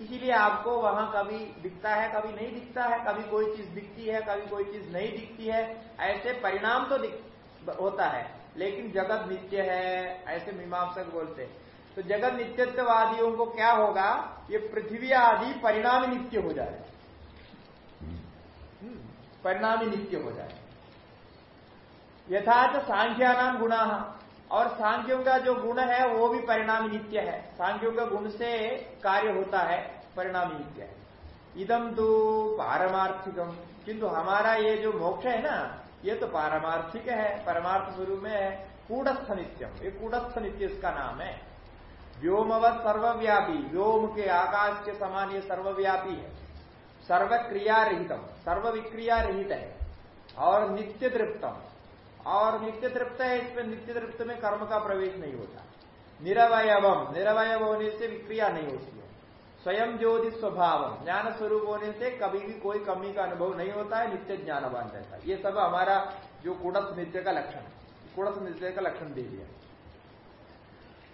इसीलिए आपको वहाँ कभी दिखता है, कभी नहीं दिखता है, कभी कोई चीज़ दिखती है, कभी कोई चीज़ नहीं दिखती है, ऐसे परिणाम तो होता है। लेकिन जगत नित्य है, ऐसे मीमांसक बोलते हैं। तो जगत नित्यत्ववादियों को क्या होगा? ये पृथ्वी आदि परिणामी नित्य हो जाए। हम्म, परिणामी नित्य हो जाए। यथाच सांख्या नाम गुणा। और सांख्यों का जो गुण है वो भी परिणामी नित्य है। सांख्यों का गुण से कार्य होता है परिणामी नित्य है। इदम तो पारमार्थिकम किंतु हमारा ये जो मोक्ष है ना ये तो पारमार्थिक है परमार्थ स्वरूप में है। कूटस्थ नित्यम ये कूटस्थ नित्य इसका नाम है। व्योमवत सर्वव्यापी, व्योम के आकाश के समान ये सर्वव्यापी है। सर्वक्रिया रहितम सर्व विक्रिया रहित है। और नित्य तृप्तम और नित्य तृप्त है, इसमें नित्य तृप्त में कर्म का प्रवेश नहीं होता। निरवयवम निरवय होने से विक्रिया नहीं होती है। स्वयं ज्योति स्वभाव ज्ञान स्वरूप होने से कभी भी कोई कमी का अनुभव नहीं होता है, नित्य ज्ञानवान रहता है। ये सब हमारा जो कुड़स नित्य का लक्षण है। कुड़स नित्य का लक्षण दे दिया।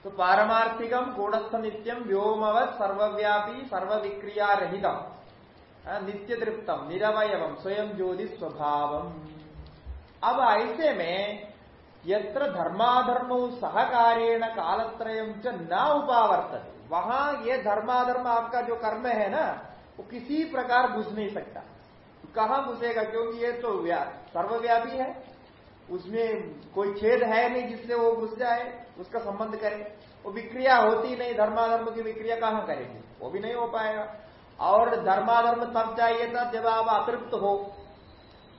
तो पारमार्थिकम गूढ़स्थ नित्यम व्योमवत सर्वव्यापी सर्वविक्रिया रहितम नित्य तृप्तम निरवयवम, स्वयं ज्योति स्वभावम। अब ऐसे में यत्र धर्माधर्म सहकारेण कालत्रयम च न उपावर्तन वहाँ ये धर्माधर्म आपका जो कर्म है ना, वो किसी प्रकार घुस नहीं सकता। कहा घुसेगा? क्योंकि ये तो सर्वव्यापी है। उसमें कोई छेद है नहीं जिससे वो घुस जाए। उसका संबंध करें। वो विक्रिया होती नहीं, धर्माधर्म की विक्रिया कहाँ करेगी? वो भी नहीं हो पाएगा। और धर्माधर्म तब चाहिए था जब आप अतृप्त हो।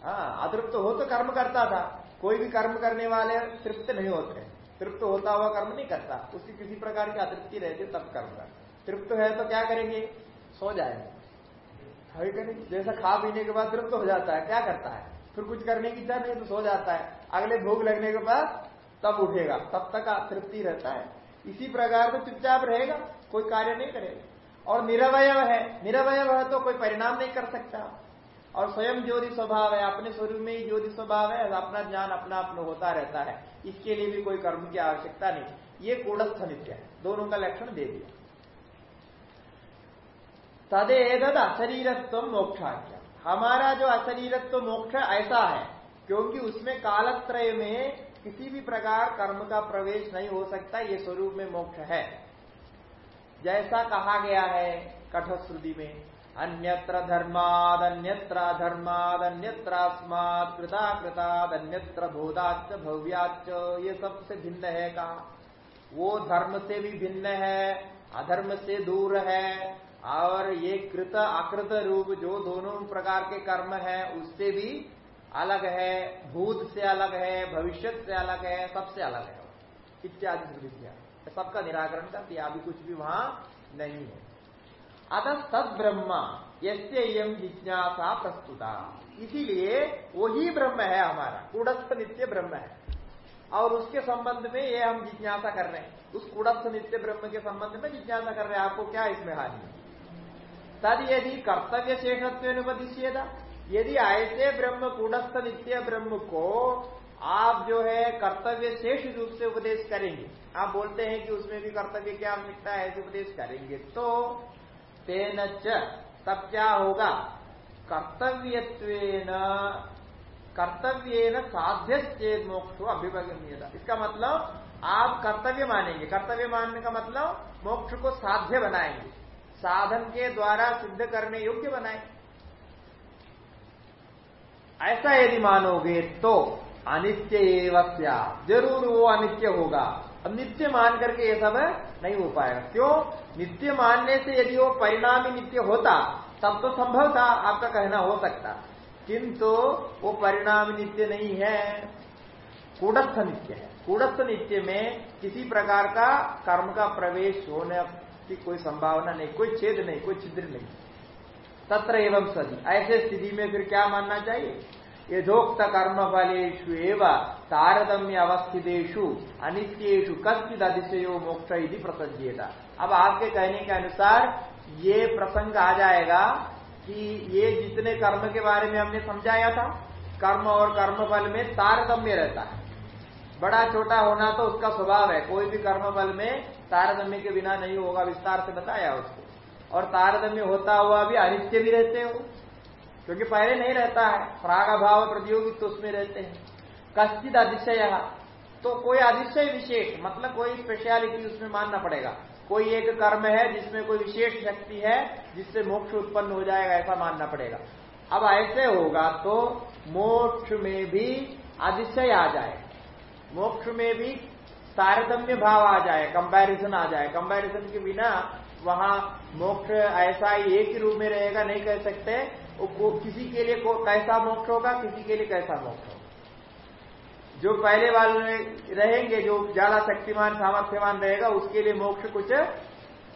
हाँ अतृप्त हो तो कर्म करता था। कोई भी कर्म करने वाले तृप्त नहीं होते। तृप्त होता हुआ कर्म नहीं करता। उसकी किसी प्रकार की अतृप्ति रहती तब कर्म कर तृप्त है तो क्या करेंगे? सो जाएँगे। जैसा खा पीने के बाद तृप्त हो जाता है, क्या करता है? फिर कुछ करने की इच्छा नहीं तो सो जाता है। अगले भोग लगने के बाद तब उठेगा, तब तक तृप्ति रहता है। इसी प्रकार तो चुपचाप रहेगा, कोई कार्य नहीं करेगा। और निरवय है निरवय है तो कोई परिणाम नहीं कर सकता। और स्वयं ज्योति स्वभाव है, अपने स्वरूप में ही ज्योति स्वभाव है, अपना ज्ञान अपना अपना होता रहता है। इसके लिए भी कोई कर्म की आवश्यकता नहीं। ये कूड़स्थ नित्य है, दोनों का लक्षण दे दिया। तदेदत अशरीरत्व मोक्षाख्या। हमारा जो अशरीरत्व मोक्ष ऐसा है, क्योंकि उसमें कालत्रय में किसी भी प्रकार कर्म का प्रवेश नहीं हो सकता, ये स्वरूप में मोक्ष है। जैसा कहा गया है कठोश्रुति में, अन्यत्र धर्माद अन्यत्र धर्माद अन्यत्रास्मात् कृता कृताद अन्यत्र बोधाच भव्याच ये सबसे भिन्न है कहा। वो धर्म से भी भिन्न है, अधर्म से दूर है, और ये कृत अकृत रूप जो दोनों प्रकार के कर्म है, उससे भी अलग है, भूत से अलग है, भविष्य से अलग है सबसे अलग है। इत्यादि विद्या सबका निराकरण कर दिया अभी कुछ भी वहाँ नहीं है। अतः तद ब्रह्म यम जिज्ञासा प्रस्तुता। इसीलिए वही ब्रह्म है हमारा कूड़स्थ नित्य ब्रह्म है। और उसके संबंध में ये हम जिज्ञासा कर रहे हैं। उस कूड़स्थ नित्य ब्रह्म के संबंध में जिज्ञासा कर रहे हैं, आपको क्या इसमें हानि? तद यदि कर्तव्य शेषत्व अनुपदिश्येदा यदि ऐसे ब्रह्म कूड़स्थ नित्य ब्रह्म को आप जो है कर्तव्य शेष रूप से उपदेश करेंगे। आप बोलते हैं कि उसमें भी कर्तव्य क्या आवश्यकता है, ऐसे उपदेश करेंगे। तो तेन तब क्या होगा? कर्तव्य कर्तव्य साध्य मोक्ष अभिभगम्यता इसका मतलब आप कर्तव्य मानेंगे। कर्तव्य मानने का मतलब मोक्ष को साध्य बनाएँगे। साधन के द्वारा सिद्ध करने योग्य बनाएँगे। ऐसा यदि मानोगे तो अनित्य एवं ज़रूर वो अनित्य होगा। अब नित्य मान करके ये सब नहीं हो पाएगा। क्यों? नित्य मानने से यदि वो परिणामी नित्य होता, तब तो संभव था, आपका कहना हो सकता। किंतु वो परिणाम नित्य नहीं है। कूटस्थ नित्य है। कूटस्थ नित्य में किसी प्रकार का कर्म का प्रवेश होने की कोई संभावना नहीं, कोई छेद नहीं, कोई छिद्र नहीं। तत्र एवं सदी ऐसे स्थिति में फिर क्या मानना चाहिए? यथोक्त कर्म फलेशु एवं तारतम्य अवस्थितेशु अनित्येशु कश्चित अधिशयो मोक्ष यदि अब आपके कहने के अनुसार ये प्रसंग आ जाएगा कि ये जितने कर्म के बारे में हमने समझाया था, कर्म और कर्म फल में तारतम्य रहता है। बड़ा छोटा होना तो उसका स्वभाव है। कोई भी कर्म फल में तारतम्य के बिना नहीं होगा, विस्तार से बताया उसको। और तारतम्य होता हुआ भी अनित्य भी रहते हो क्योंकि पहले नहीं रहता है, प्राग भाव प्रतियोगित तो उसमें रहते हैं। कश्चित अधिशय। तो कोई अधिशय विशेष मतलब कोई स्पेशलिटी उसमें मानना पड़ेगा। कोई एक कर्म है जिसमें कोई विशेष शक्ति है, जिससे मोक्ष उत्पन्न हो जाएगा, ऐसा मानना पड़ेगा। अब ऐसे होगा तो मोक्ष में भी अधिशय आ जाए। मोक्ष में भी तारतम्य भाव आ जाए कंपैरिजन आ जाए। कंपैरिजन के बिना वहाँ मोक्ष ऐसा ही एक ही रूप में रहेगा, नहीं कह सकते। किसी के लिए कैसा मोक्ष होगा, किसी के लिए कैसा मोक्ष होगा। जो पहले वाले रहेंगे, जो ज़्यादा शक्तिमान, सामर्थ्यवान रहेगा, उसके लिए मोक्ष कुछ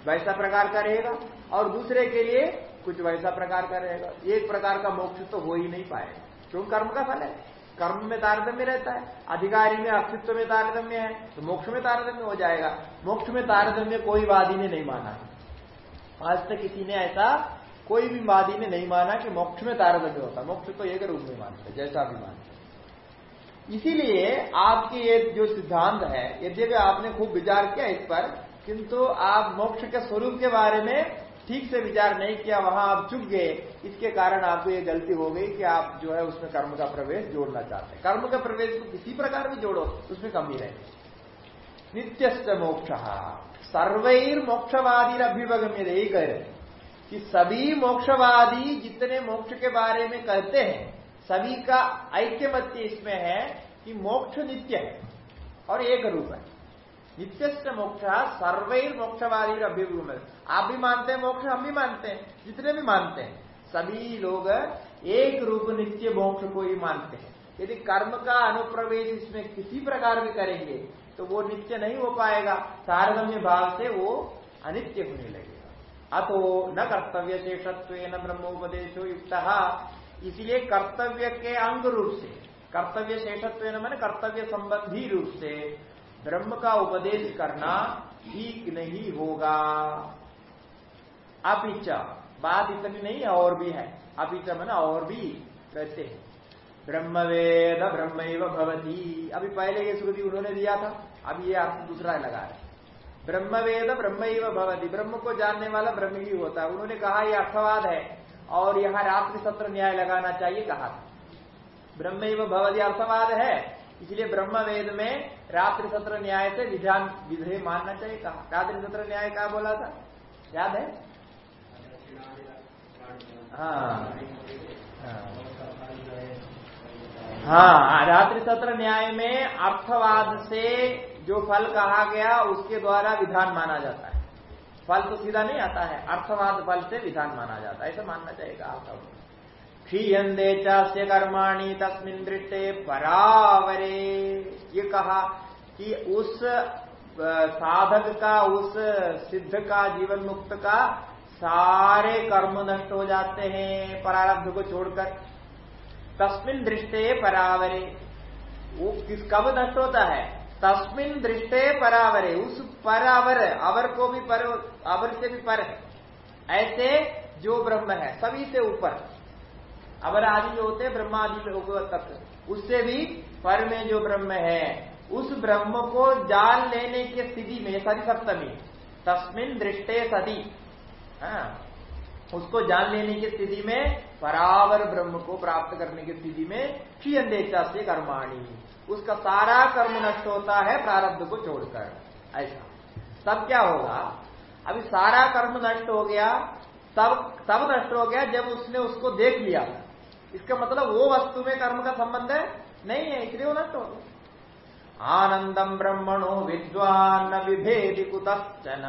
वैसा प्रकार का रहेगा, और दूसरे के लिए कुछ वैसा प्रकार का रहेगा। एक प्रकार का मोक्ष तो हो ही नहीं पाएगा क्यों? कर्म का फल है। कर्म में तारतम्य रहता है। अधिकारी में, अस्तित्व में तारतम्य है तो मोक्ष में तारतम्य हो जाएगा। मोक्ष में तारतम्य कोई वादी ने नहीं माना। आज तक किसी ने ऐसा कोई भी वादी ने नहीं माना कि मोक्ष में तारतम्य होता। मोक्ष तो एक रूप में मानते, जैसा भी मानते। इसीलिए आपकी ये जो सिद्धांत है यद्यपि आपने खूब विचार किया इस पर, किंतु आप मोक्ष के स्वरूप के बारे में ठीक से विचार नहीं किया, वहाँ आप चुप गए, इसके कारण आपको ये गलती हो गई कि आप जो है उसमें कर्म का प्रवेश जोड़ना चाहते हैं। कर्म का प्रवेश को किसी प्रकार भी जोड़ो, उसमें कमी रहे नित्यस्त मोक्ष। सर्वैर मोक्षवादी अभ्युपगम्य यही कह। रहे कि सभी मोक्षवादी जितने मोक्ष के बारे में कहते हैं, सभी का ऐक्यमत्य इसमें है कि मोक्ष नित्य है और एक रूप है। नित्य मोक्ष सर्वैर मोक्षवादी अभ्युगम आप भी मानते हैं मोक्ष, हम भी मानते हैं, जितने भी मानते हैं। सभी लोग एक रूप नित्य मोक्ष को ही मानते हैं। यदि कर्म का अनुप्रवेश इसमें किसी प्रकार भी करेंगे तो वो नित्य नहीं हो पाएगा। तारतम्य भाव से वो अनित्य होने लगेगा। अतो न कर्तव्य शेषत्व न ब्रह्मोपदेशो युक्त। इसलिए कर्तव्य के अंग रूप से, कर्तव्य शेषत्व न मैंने कर्तव्य संबंधी रूप से ब्रह्म का उपदेश करना ठीक नहीं होगा। अपिच, बात इतनी नहीं है और भी है। अपिच मैंने और भी कहते हैं। ब्रह्म वेद ब्रह्म भवती। अभी पहले ये श्रुति उन्होंने दिया था। अब ये अर्थ दूसरा लगा है। ब्रह्म वेद ब्रह्म भवती। ब्रह्म को जानने वाला ब्रह्म ही होता है। उन्होंने कहा यह अर्थवाद है और यहाँ रात्रि सत्र न्याय लगाना चाहिए कहा था। ब्रह्म भवती अर्थवाद है। इसलिए ब्रह्म वेद में रात्रि सत्र न्याय से विधान विधेय मानना चाहिए कहा। रात्रि सत्र न्याय कहा बोला था? याद है। हाँ हाँ रात्रि सत्र न्याय में अर्थवाद से जो फल कहा गया, उसके द्वारा विधान माना जाता है। फल तो सीधा नहीं आता है, अर्थवाद फल से विधान माना जाता है, ऐसा मानना चाहिए आपका क्षीयंदे चास्य कर्माणी तस्मिन दृष्टे परावरे। ये कहा कि उस साधक का, उस सिद्ध का, जीवन मुक्त का सारे कर्म नष्ट हो जाते हैं परारब्ध को छोड़कर। तस्मिन दृष्टे परावरे। वो किस, कब नष्ट होता है? तस्मिन दृष्टे परावरे, उस परावर, अवर को भी पर, अवर से भी पर है। ऐसे जो ब्रह्म है, सभी से ऊपर। अवर आदि जो होते हैं, ब्रह्मादि तक। उससे भी पर में जो ब्रह्म है, उस ब्रह्म को जान लेने की स्थिति में, सदी सप्तमी, तस्मिन दृष्टे सदी। हाँ। उसको जान लेने की स्थिति में, परावर ब्रह्म को प्राप्त करने की स्थिति में क्षीयंदेशा से कर्माणी। उसका सारा कर्म नष्ट होता है, प्रारब्ध को छोड़कर। ऐसा। तब क्या होगा? अभी सारा कर्म नष्ट हो गया, तब तब नष्ट हो गया जब उसने उसको देख लिया। इसका मतलब वो वस्तु में कर्म का संबंध है? नहीं है, इसलिए वो नष्ट हो गया। आनंदम ब्रह्मणो विद्वान विभेद कुतश्चन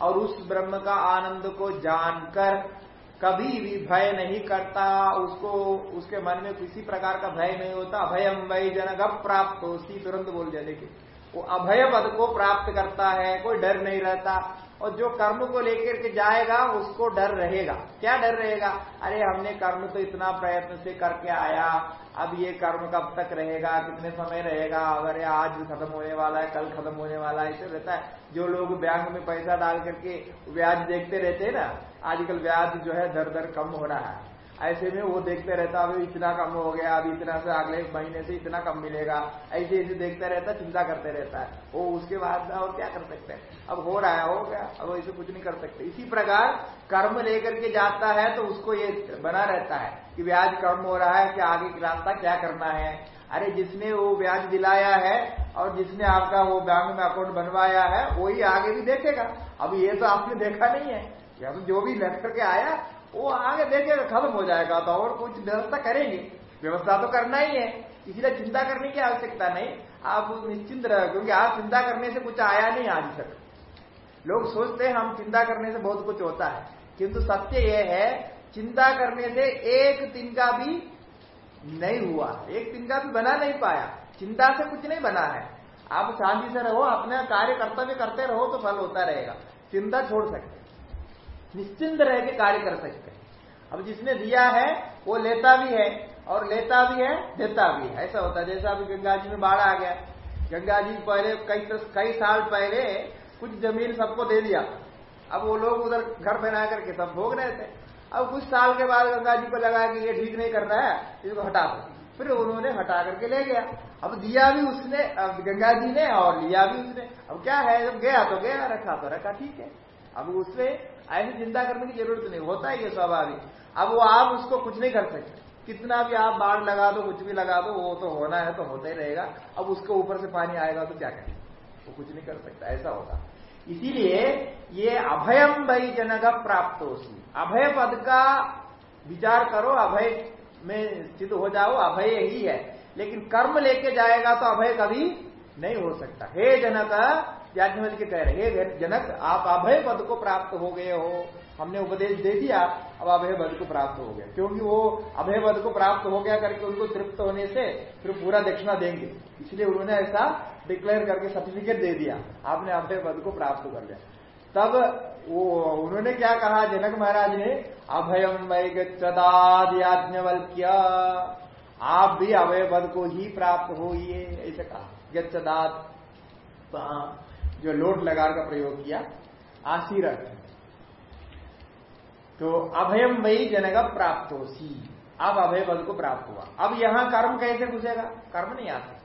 और उस ब्रह्म का आनंद को जानकर कभी भी भय नहीं करता, उसको, उसके मन में किसी प्रकार का भय नहीं होता अभयम वही जनक प्राप्त हो सी तुरंत बोल जाए, देखिए, वो अभय पद को प्राप्त करता है, कोई डर नहीं रहता, और जो कर्म को लेकर के जाएगा, उसको डर रहेगा। क्या डर रहेगा? अरे, हमने कर्म तो इतना प्रयत्न से करके आया, अब ये कर्म कब तक रहेगा, कितने समय रहेगा अगर आज खत्म होने वाला है, कल खत्म होने वाला है, ऐसे रहता है। जो लोग बैंक में पैसा डाल करके, ब्याज देखते रहते हैं ना आजकल ब्याज जो है दर दर कम हो रहा है। ऐसे में वो देखते रहता, अभी इतना कम हो गया, अभी इतना से अगले महीने से इतना कम मिलेगा। ऐसे ऐसे देखते रहता, चिंता करते रहता है। वो उसके बाद और क्या कर सकते हैं? अब हो रहा है, हो गया। अब ऐसे कुछ नहीं कर सकते। इसी प्रकार कर्म लेकर के जाता है तो उसको ये बना रहता है कि ब्याज कम हो रहा है, कि आगे रास्ता क्या करना है? अरे, जिसने वो ब्याज दिलाया है और जिसने आपका वो बैंक में अकाउंट बनवाया है वही आगे भी देखेगा। अब ये तो आपने देखा नहीं है। जो भी लग करके आया, वो आगे देखेगा खत्म हो जाएगा तो और कुछ व्यवस्था करेंगे। व्यवस्था तो करना ही है, इसलिए चिंता करने की आवश्यकता नहीं। आप निश्चिंत रहे, क्योंकि आप चिंता करने से कुछ आया नहीं आज तक। लोग सोचते हैं हम चिंता करने से बहुत कुछ होता है, किंतु सत्य यह है, चिंता करने से एक तिनका भी नहीं हुआ। एक तिनका भी बना नहीं पाया। चिंता से कुछ नहीं बना है। आप शांति से रहो, अपना कार्य कर्तव्य करते रहो तो फल होता रहेगा। चिंता छोड़ सकते निश्चिंत रह के कार्य कर सकते हैं। अब जिसने दिया है, वो लेता भी है, और लेता भी है, देता भी है। ऐसा होता है, जैसा अभी गंगा जी में बाढ़ आ गया। गंगा जी पहले, कई कई साल पहले कुछ ज़मीन सबको दे दिया। अब वो लोग उधर घर बना करके सब भोग रहे थे। अब कुछ साल के बाद गंगा जी को लगा कि ये ठीक नहीं कर रहा है, इसको हटा दो। फिर उन्होंने हटा करके ले गया। अब दिया भी उसने गंगा जी ने और लिया भी उसने। अब क्या है, जब गया तो गया, रखा तो रखा, ठीक है। अब उससे ऐसी चिंता करने की ज़रूरत नहीं, होता है ये स्वाभाविक। अब वो आप उसको कुछ नहीं कर सकते कितना भी आप बाढ़ लगा दो, कुछ भी लगा दो, वो तो होना है तो होता ही रहेगा। अब उसके ऊपर से पानी आएगा तो क्या करें? वो कुछ नहीं कर सकता, ऐसा होगा। इसीलिए ये अभयम भई जनक प्राप्त हो अभय पद का विचार करो, अभय में स्थित हो जाओ, अभय ही है। लेकिन कर्म लेके जाएगा तो अभय कभी नहीं हो सकता। हे जनक याज्ञवल के कह रहे हैं जनक, आप अभय पद को प्राप्त हो गए हो। हमने उपदेश दे दिया, अब अभय पद को प्राप्त हो गया। क्योंकि वो अभय पद को प्राप्त हो गया करके उनको तृप्त होने से फिर पूरा दक्षिणा देंगे। इसलिए उन्होंने ऐसा डिक्लेयर करके सर्टिफिकेट दे दिया, आपने अभय पद को प्राप्त कर लिया। तब वो, उन्होंने क्या कहा, जनक महाराज ने अभयम वैगदाद्याज्ञवल्क्य आप भी अभय पद को ही प्राप्त हो, ये ऐसे कहा। गच्छदात जो लोट लगार का प्रयोग किया आशीरथ तो अभयम वही जनक प्राप्त हो सी अब अभय पद को प्राप्त हुआ। अब यहाँ कर्म कैसे घुसेगा? कर्म नहीं आ सकता।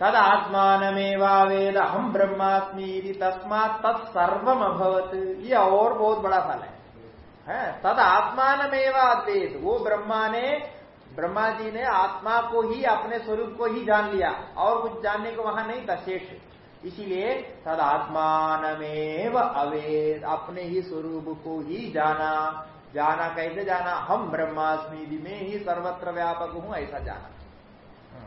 तद आत्मानमेवा वेद हम ब्रह्मास्मी तस्मात तत्सर्वम अभवत। ये और बहुत बड़ा फल है। है? तद वेद। वो ब्रह्मा ने, ब्रह्मा जी ने आत्मा को ही, अपने स्वरूप को ही जान लिया। और कुछ जानने को वहाँ नहीं था शेष। इसीलिए तद अवेद, अपने ही स्वरूप को ही जाना। जाना कैसे जाना? हम ब्रह्मास्मि में ही सर्वत्र व्यापक हूँ, ऐसा जाना।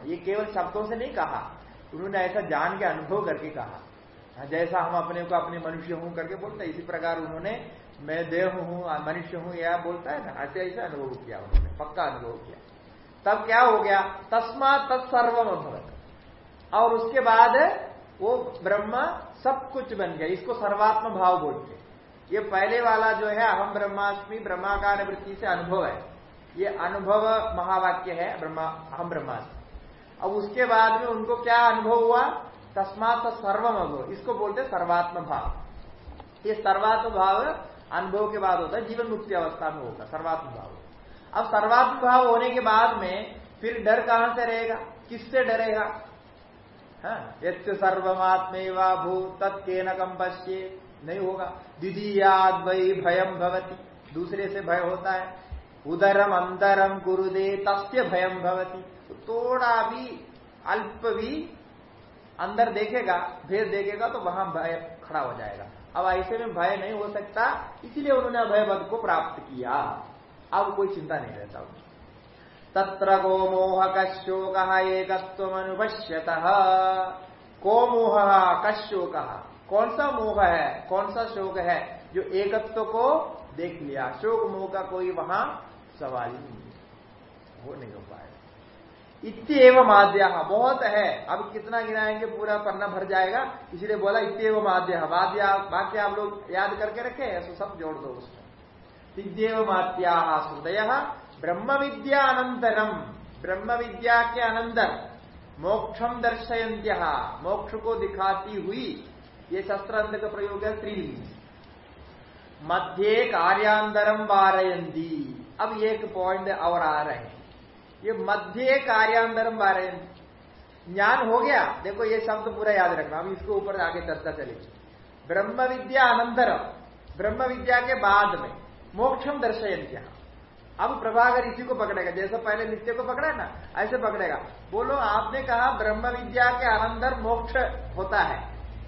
ये केवल शब्दों से नहीं कहा। उन्होंने ऐसा जान के अनुभव करके कहा। जैसा हम अपने को अपने मनुष्य हूँ करके बोलते इसी प्रकार उन्होंने, मैं देव हूँ मनुष्य हूँ, यह बोलता है ना, ऐसे ऐसा अनुभव किया उन्होंने, पक्का अनुभव किया। तब क्या हो गया? तस्मा तत्सर्वम अभवत। और उसके बाद वो ब्रह्म सब कुछ बन गया, इसको सर्वात्म भाव बोलते ये पहले वाला जो है, अहम ब्रह्मास्मि, ब्रह्माकार वृत्ति से अनुभव है। ये अनुभव महावाक्य है, ब्रह्मा, अहम ब्रह्मास्मि। अब उसके बाद में उनको क्या अनुभव हुआ? तस्मात सर्वम अनुभव इसको बोलते सर्वात्म भाव। ये सर्वात्म भाव अनुभव के बाद होता है, जीवन मुक्ति अवस्था में होगा सर्वात्म भाव। अब सर्वात्म भाव होने के बाद में फिर डर कहाँ से रहेगा? किससे डरेगा? यस्य सर्वमात्मेवा भू तत्के न कम पश्ये नहीं होगा। द्वितीयाद वही भयम भवती। दूसरे से भय होता है। उदरम अंतरम गुरुदे तस्य भयम भवती। तो थोड़ा भी, अल्प भी अंदर देखेगा, भेद देखेगा तो वहाँ भय खड़ा हो जाएगा। अब ऐसे में भय नहीं हो सकता, इसीलिए उन्होंने अभय पद को प्राप्त किया। अब कोई चिंता नहीं रहता उन्हें तत्र को मोह कशोक एकत्वनुपश्यत को मोह कशोक कौन सा मोह है? कौन सा शोक है? जो एकत्व को देख लिया। शोक मोह का कोई वहाँ सवाल ही नहीं वो नहीं हो पाएगा इतव माध्य बहुत है। अब कितना गिनाएँगे, पूरा पन्ना भर जाएगा। इसलिए बोला इतव माध्य वाद्य, वाक्य आप लोग याद करके रखे तो सब जोड़ दो उसमें। इतव मात्या हृदय ब्रह्म विद्या अनंतरम ब्रह्म विद्या के अनंतर मोक्षम दर्शयंत्य मोक्ष को दिखाती हुई। ये शस्त्रांत का प्रयोग है त्रिलिंग मध्य कार्यांतरम वारयंती अब एक पॉइंट और आ रहे हैं। ये मध्य कार्यांतरम वारयंती ज्ञान हो गया? देखो, ये शब्द पूरा याद रखना। अब इसको ऊपर आगे चर्चा चलेगी। ब्रह्म विद्या अनंतरम ब्रह्म विद्या के बाद में मोक्षम दर्शयंत्या अब प्रभाकर इसी को पकड़ेगा, जैसा पहले नित्य को पकड़ा ना, ऐसे पकड़ेगा। बोलो, आपने कहा ब्रह्म विद्या के अनंतर मोक्ष होता है।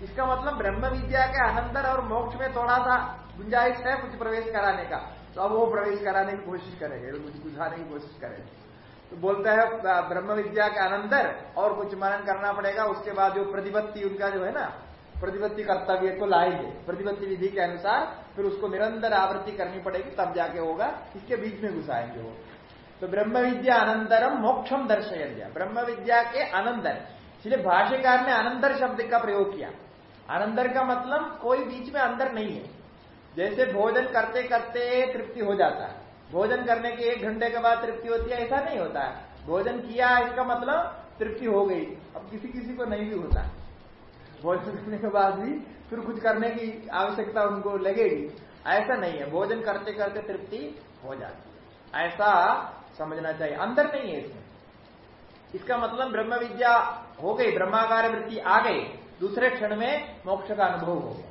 इसका मतलब ब्रह्म विद्या के अनंतर और मोक्ष में थोड़ा सा गुंजाइश है कुछ प्रवेश कराने का। तो अब वो प्रवेश कराने की कोशिश करेंगे कुछ बुझाने की कोशिश करेंगे। तो बोलता है ब्रह्म विद्या के अनंतर और कुछ मनन करना पड़ेगा, उसके बाद जो प्रतिपत्ति उनका जो है ना, प्रतिपत्ति कर्तव्य को लाएँगे। प्रतिपत्ति विधि के अनुसार फिर उसको निरंतर आवृत्ति करनी पड़ेगी, तब जाके होगा, इसके बीच में घुसाएँगे वो। तो ब्रह्म विद्या अनंतरम मोक्षम दर्शय ब्रह्म विद्या के अनंतर। इसलिए भाष्यकार ने अनंतर शब्द का प्रयोग किया। अनंतर का मतलब कोई बीच में अंदर नहीं है। जैसे भोजन करते करते तृप्ति हो जाता है। भोजन करने के एक घंटे के बाद तृप्ति होती है, ऐसा नहीं होता है। भोजन किया, इसका मतलब तृप्ति हो गई। अब किसी किसी को नहीं भी होता। भोजन करने के बाद भी फिर कुछ करने की आवश्यकता उनको लगेगी। ऐसा नहीं है। भोजन करते करते तृप्ति हो जाती है। ऐसा समझना चाहिए। अंदर नहीं है इसमें। इसका मतलब ब्रह्म विद्या हो गई, ब्रह्माकार वृत्ति आ गई। दूसरे क्षण में मोक्ष का अनुभव हो गया।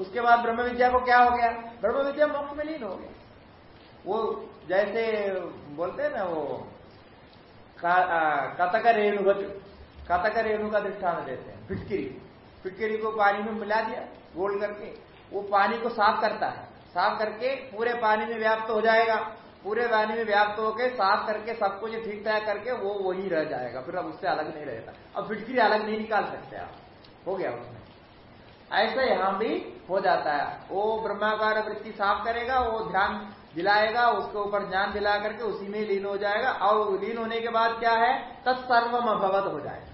उसके बाद ब्रह्म विद्या को क्या हो गया? ब्रह्म विद्या मोक्ष में लीन हो गया वो जैसे बोलते हैं ना, वो कतक रेणुगत। कतक रेणु का दृष्टान देते हैं। फिटकिरी फिटकिरी को पानी में मिला दिया गोल करके। वो पानी को साफ़ करता है। साफ़ करके पूरे पानी में व्याप्त हो जाएगा। पूरे पानी में व्याप्त होकर साफ़ करके सब कुछ ठीक ठाक करके वो वही रह जाएगा। फिर अब उससे अलग नहीं रहेगा अब फिटकिरी अलग नहीं निकाल सकते आप। हो गया उसमें। ऐसा यहाँ भी हो जाता है। वो ब्रह्माकार वृत्ति साफ़ करेगा, वो ध्यान दिलाएगा, उसके ऊपर ज्ञान दिला करके उसी में लीन हो जाएगा। और लीन होने के बाद क्या है? तत्सर्वम अभवत हो जाएगा।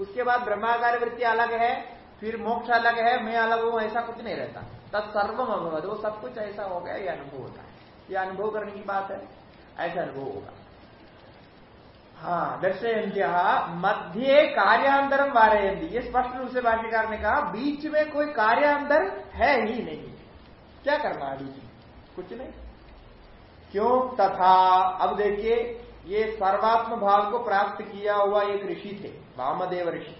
उसके बाद ब्रह्माकार वृत्ति अलग है। फिर मोक्ष अलग है, मैं अलग हूँ, ऐसा कुछ नहीं रहता। तत्सर्वम अभवत, वो सब कुछ ऐसा हो गया, ये अनुभव होता है। ये अनुभव करने की बात है, ऐसा अनुभव होगा। हाँ दर्शयंत्य मध्य कार्यांतरम वारयंती ये स्पष्ट रूप से भाष्यकार ने कहा, बीच में कोई कार्यांतर है ही नहीं। क्या करना है बीच में? कुछ नहीं। क्यों? तथा, अब देखिए, ये सर्वात्म भाव को प्राप्त किया हुआ एक ऋषि थे, वामदेव ऋषि।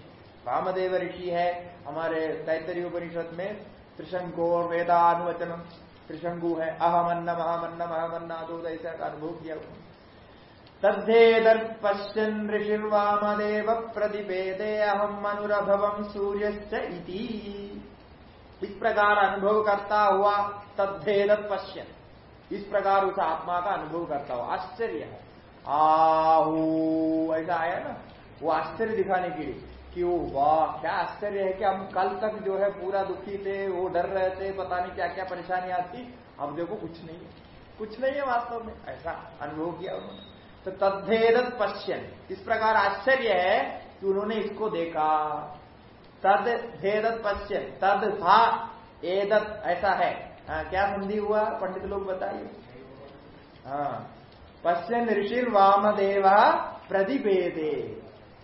वामदेव ऋषि है हमारे तैतरी उपनिषद में त्रिशंको वेदानुवचनम। त्रिशंगु है, अहमन्नम अहमन्नम अहमन्नादो ऐसा का अनुभव किया तद्धेदर्पश्यन् ऋषिर्वामदेव प्रतिपेदे अहम मनुरभवम सूर्यश्च इति। इस प्रकार अनुभव करता हुआ तद्धेद पश्यन इस प्रकार उस आत्मा का अनुभव करता हुआ। आश्चर्य है। आहू, ऐसा आया ना? वो आश्चर्य दिखाने के लिए। कि वो वाह क्या आश्चर्य है कि हम कल तक जो है पूरा दुखी थे वो डर रहे थे पता नहीं क्या क्या परेशानी आती अब देखो कुछ नहीं है। कुछ नहीं है वास्तव में। ऐसा अनुभव किया उन्होंने। तो तद्धेद पश्यन। इस प्रकार आश्चर्य है कि उन्होंने इसको देखा। तद भेद पश्यन। तद था एदत। ऐसा है। हाँ, क्या संधि हुआ? पंडित लोग बताइए। हाँ। ऋषि वामदेव प्रतिभेदे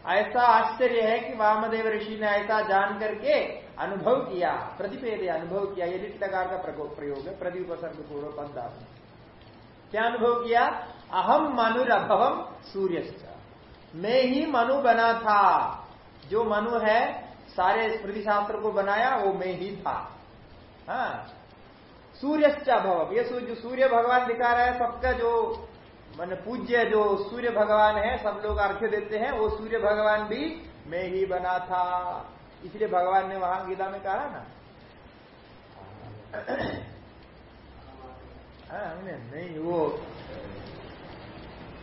ऐसा आश्चर्य है कि वामदेव ऋषि ने ऐसा जान करके अनुभव किया, प्रतिपेदे अनुभव किया। ये लिट लकार का प्रयोग है प्रदीप पूर्व पद क्या अनुभव किया? अहम मनुरभवम सूर्य मैं ही मनु बना था। जो मनु है, सारे स्मृति शास्त्र को बनाया, वो मैं ही था। हाँ। सूर्यश्च भव ये जो सूर्य भगवान दिखा रहा है, सबका जो मन पूज्य जो सूर्य भगवान है सब लोग अर्घ्य देते हैं वो सूर्य भगवान भी मैं ही बना था। इसलिए भगवान ने वहाँ गीता में कहा ना। हाँ, नहीं वो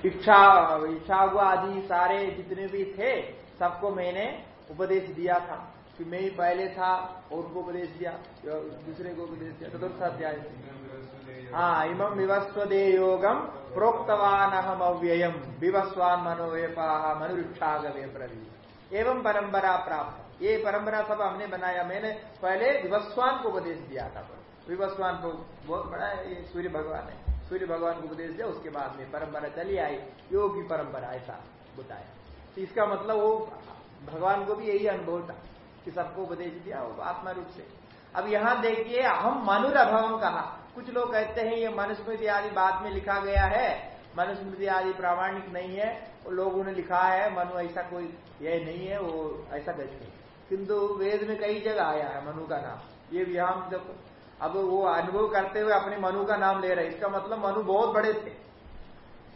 इच्छा इच्छा हुआ आदि सारे जितने भी थे सबको मैंने उपदेश दिया था। कि मैं ही पहले था और उनको उपदेश दिया दूसरे को उपदेश दिया चतुर्थ अध्याय। हाँ इमम विवस्वदे योगम प्रोक्तवान अहम अव्ययम विवस्वान मनोवेपा मनुरिक्षागवे प्रवी एवं परंपरा प्राप्त। ये परंपरा सब हमने बनाया, मैंने पहले विवस्वान को उपदेश दिया था। विवस्वान को बहुत बड़ा ये सूर्य भगवान है। सूर्य भगवान को उपदेश दिया, उसके बाद में परंपरा चली आई, योग की परंपरा, ऐसा बताया। तो इसका मतलब वो भगवान को भी यही अनुभव था, कि सबको उपदेश दिया आत्मा रूप से। अब यहाँ देखिए हम मनुर मनुरभव कहा। कुछ लोग कहते हैं, ये मनुस्मृति आदि बाद में लिखा गया है। मनुस्मृति आदि प्रामाणिक नहीं है। लोगों ने लिखा है, मनु ऐसा कोई ये नहीं है, वो ऐसा कहते हैं। किंतु वेद में कई जगह आया है मनु का नाम। ये भी हम जब, अब वो अनुभव करते हुए अपने मनु का नाम ले रहे इसका मतलब मनु बहुत बड़े थे।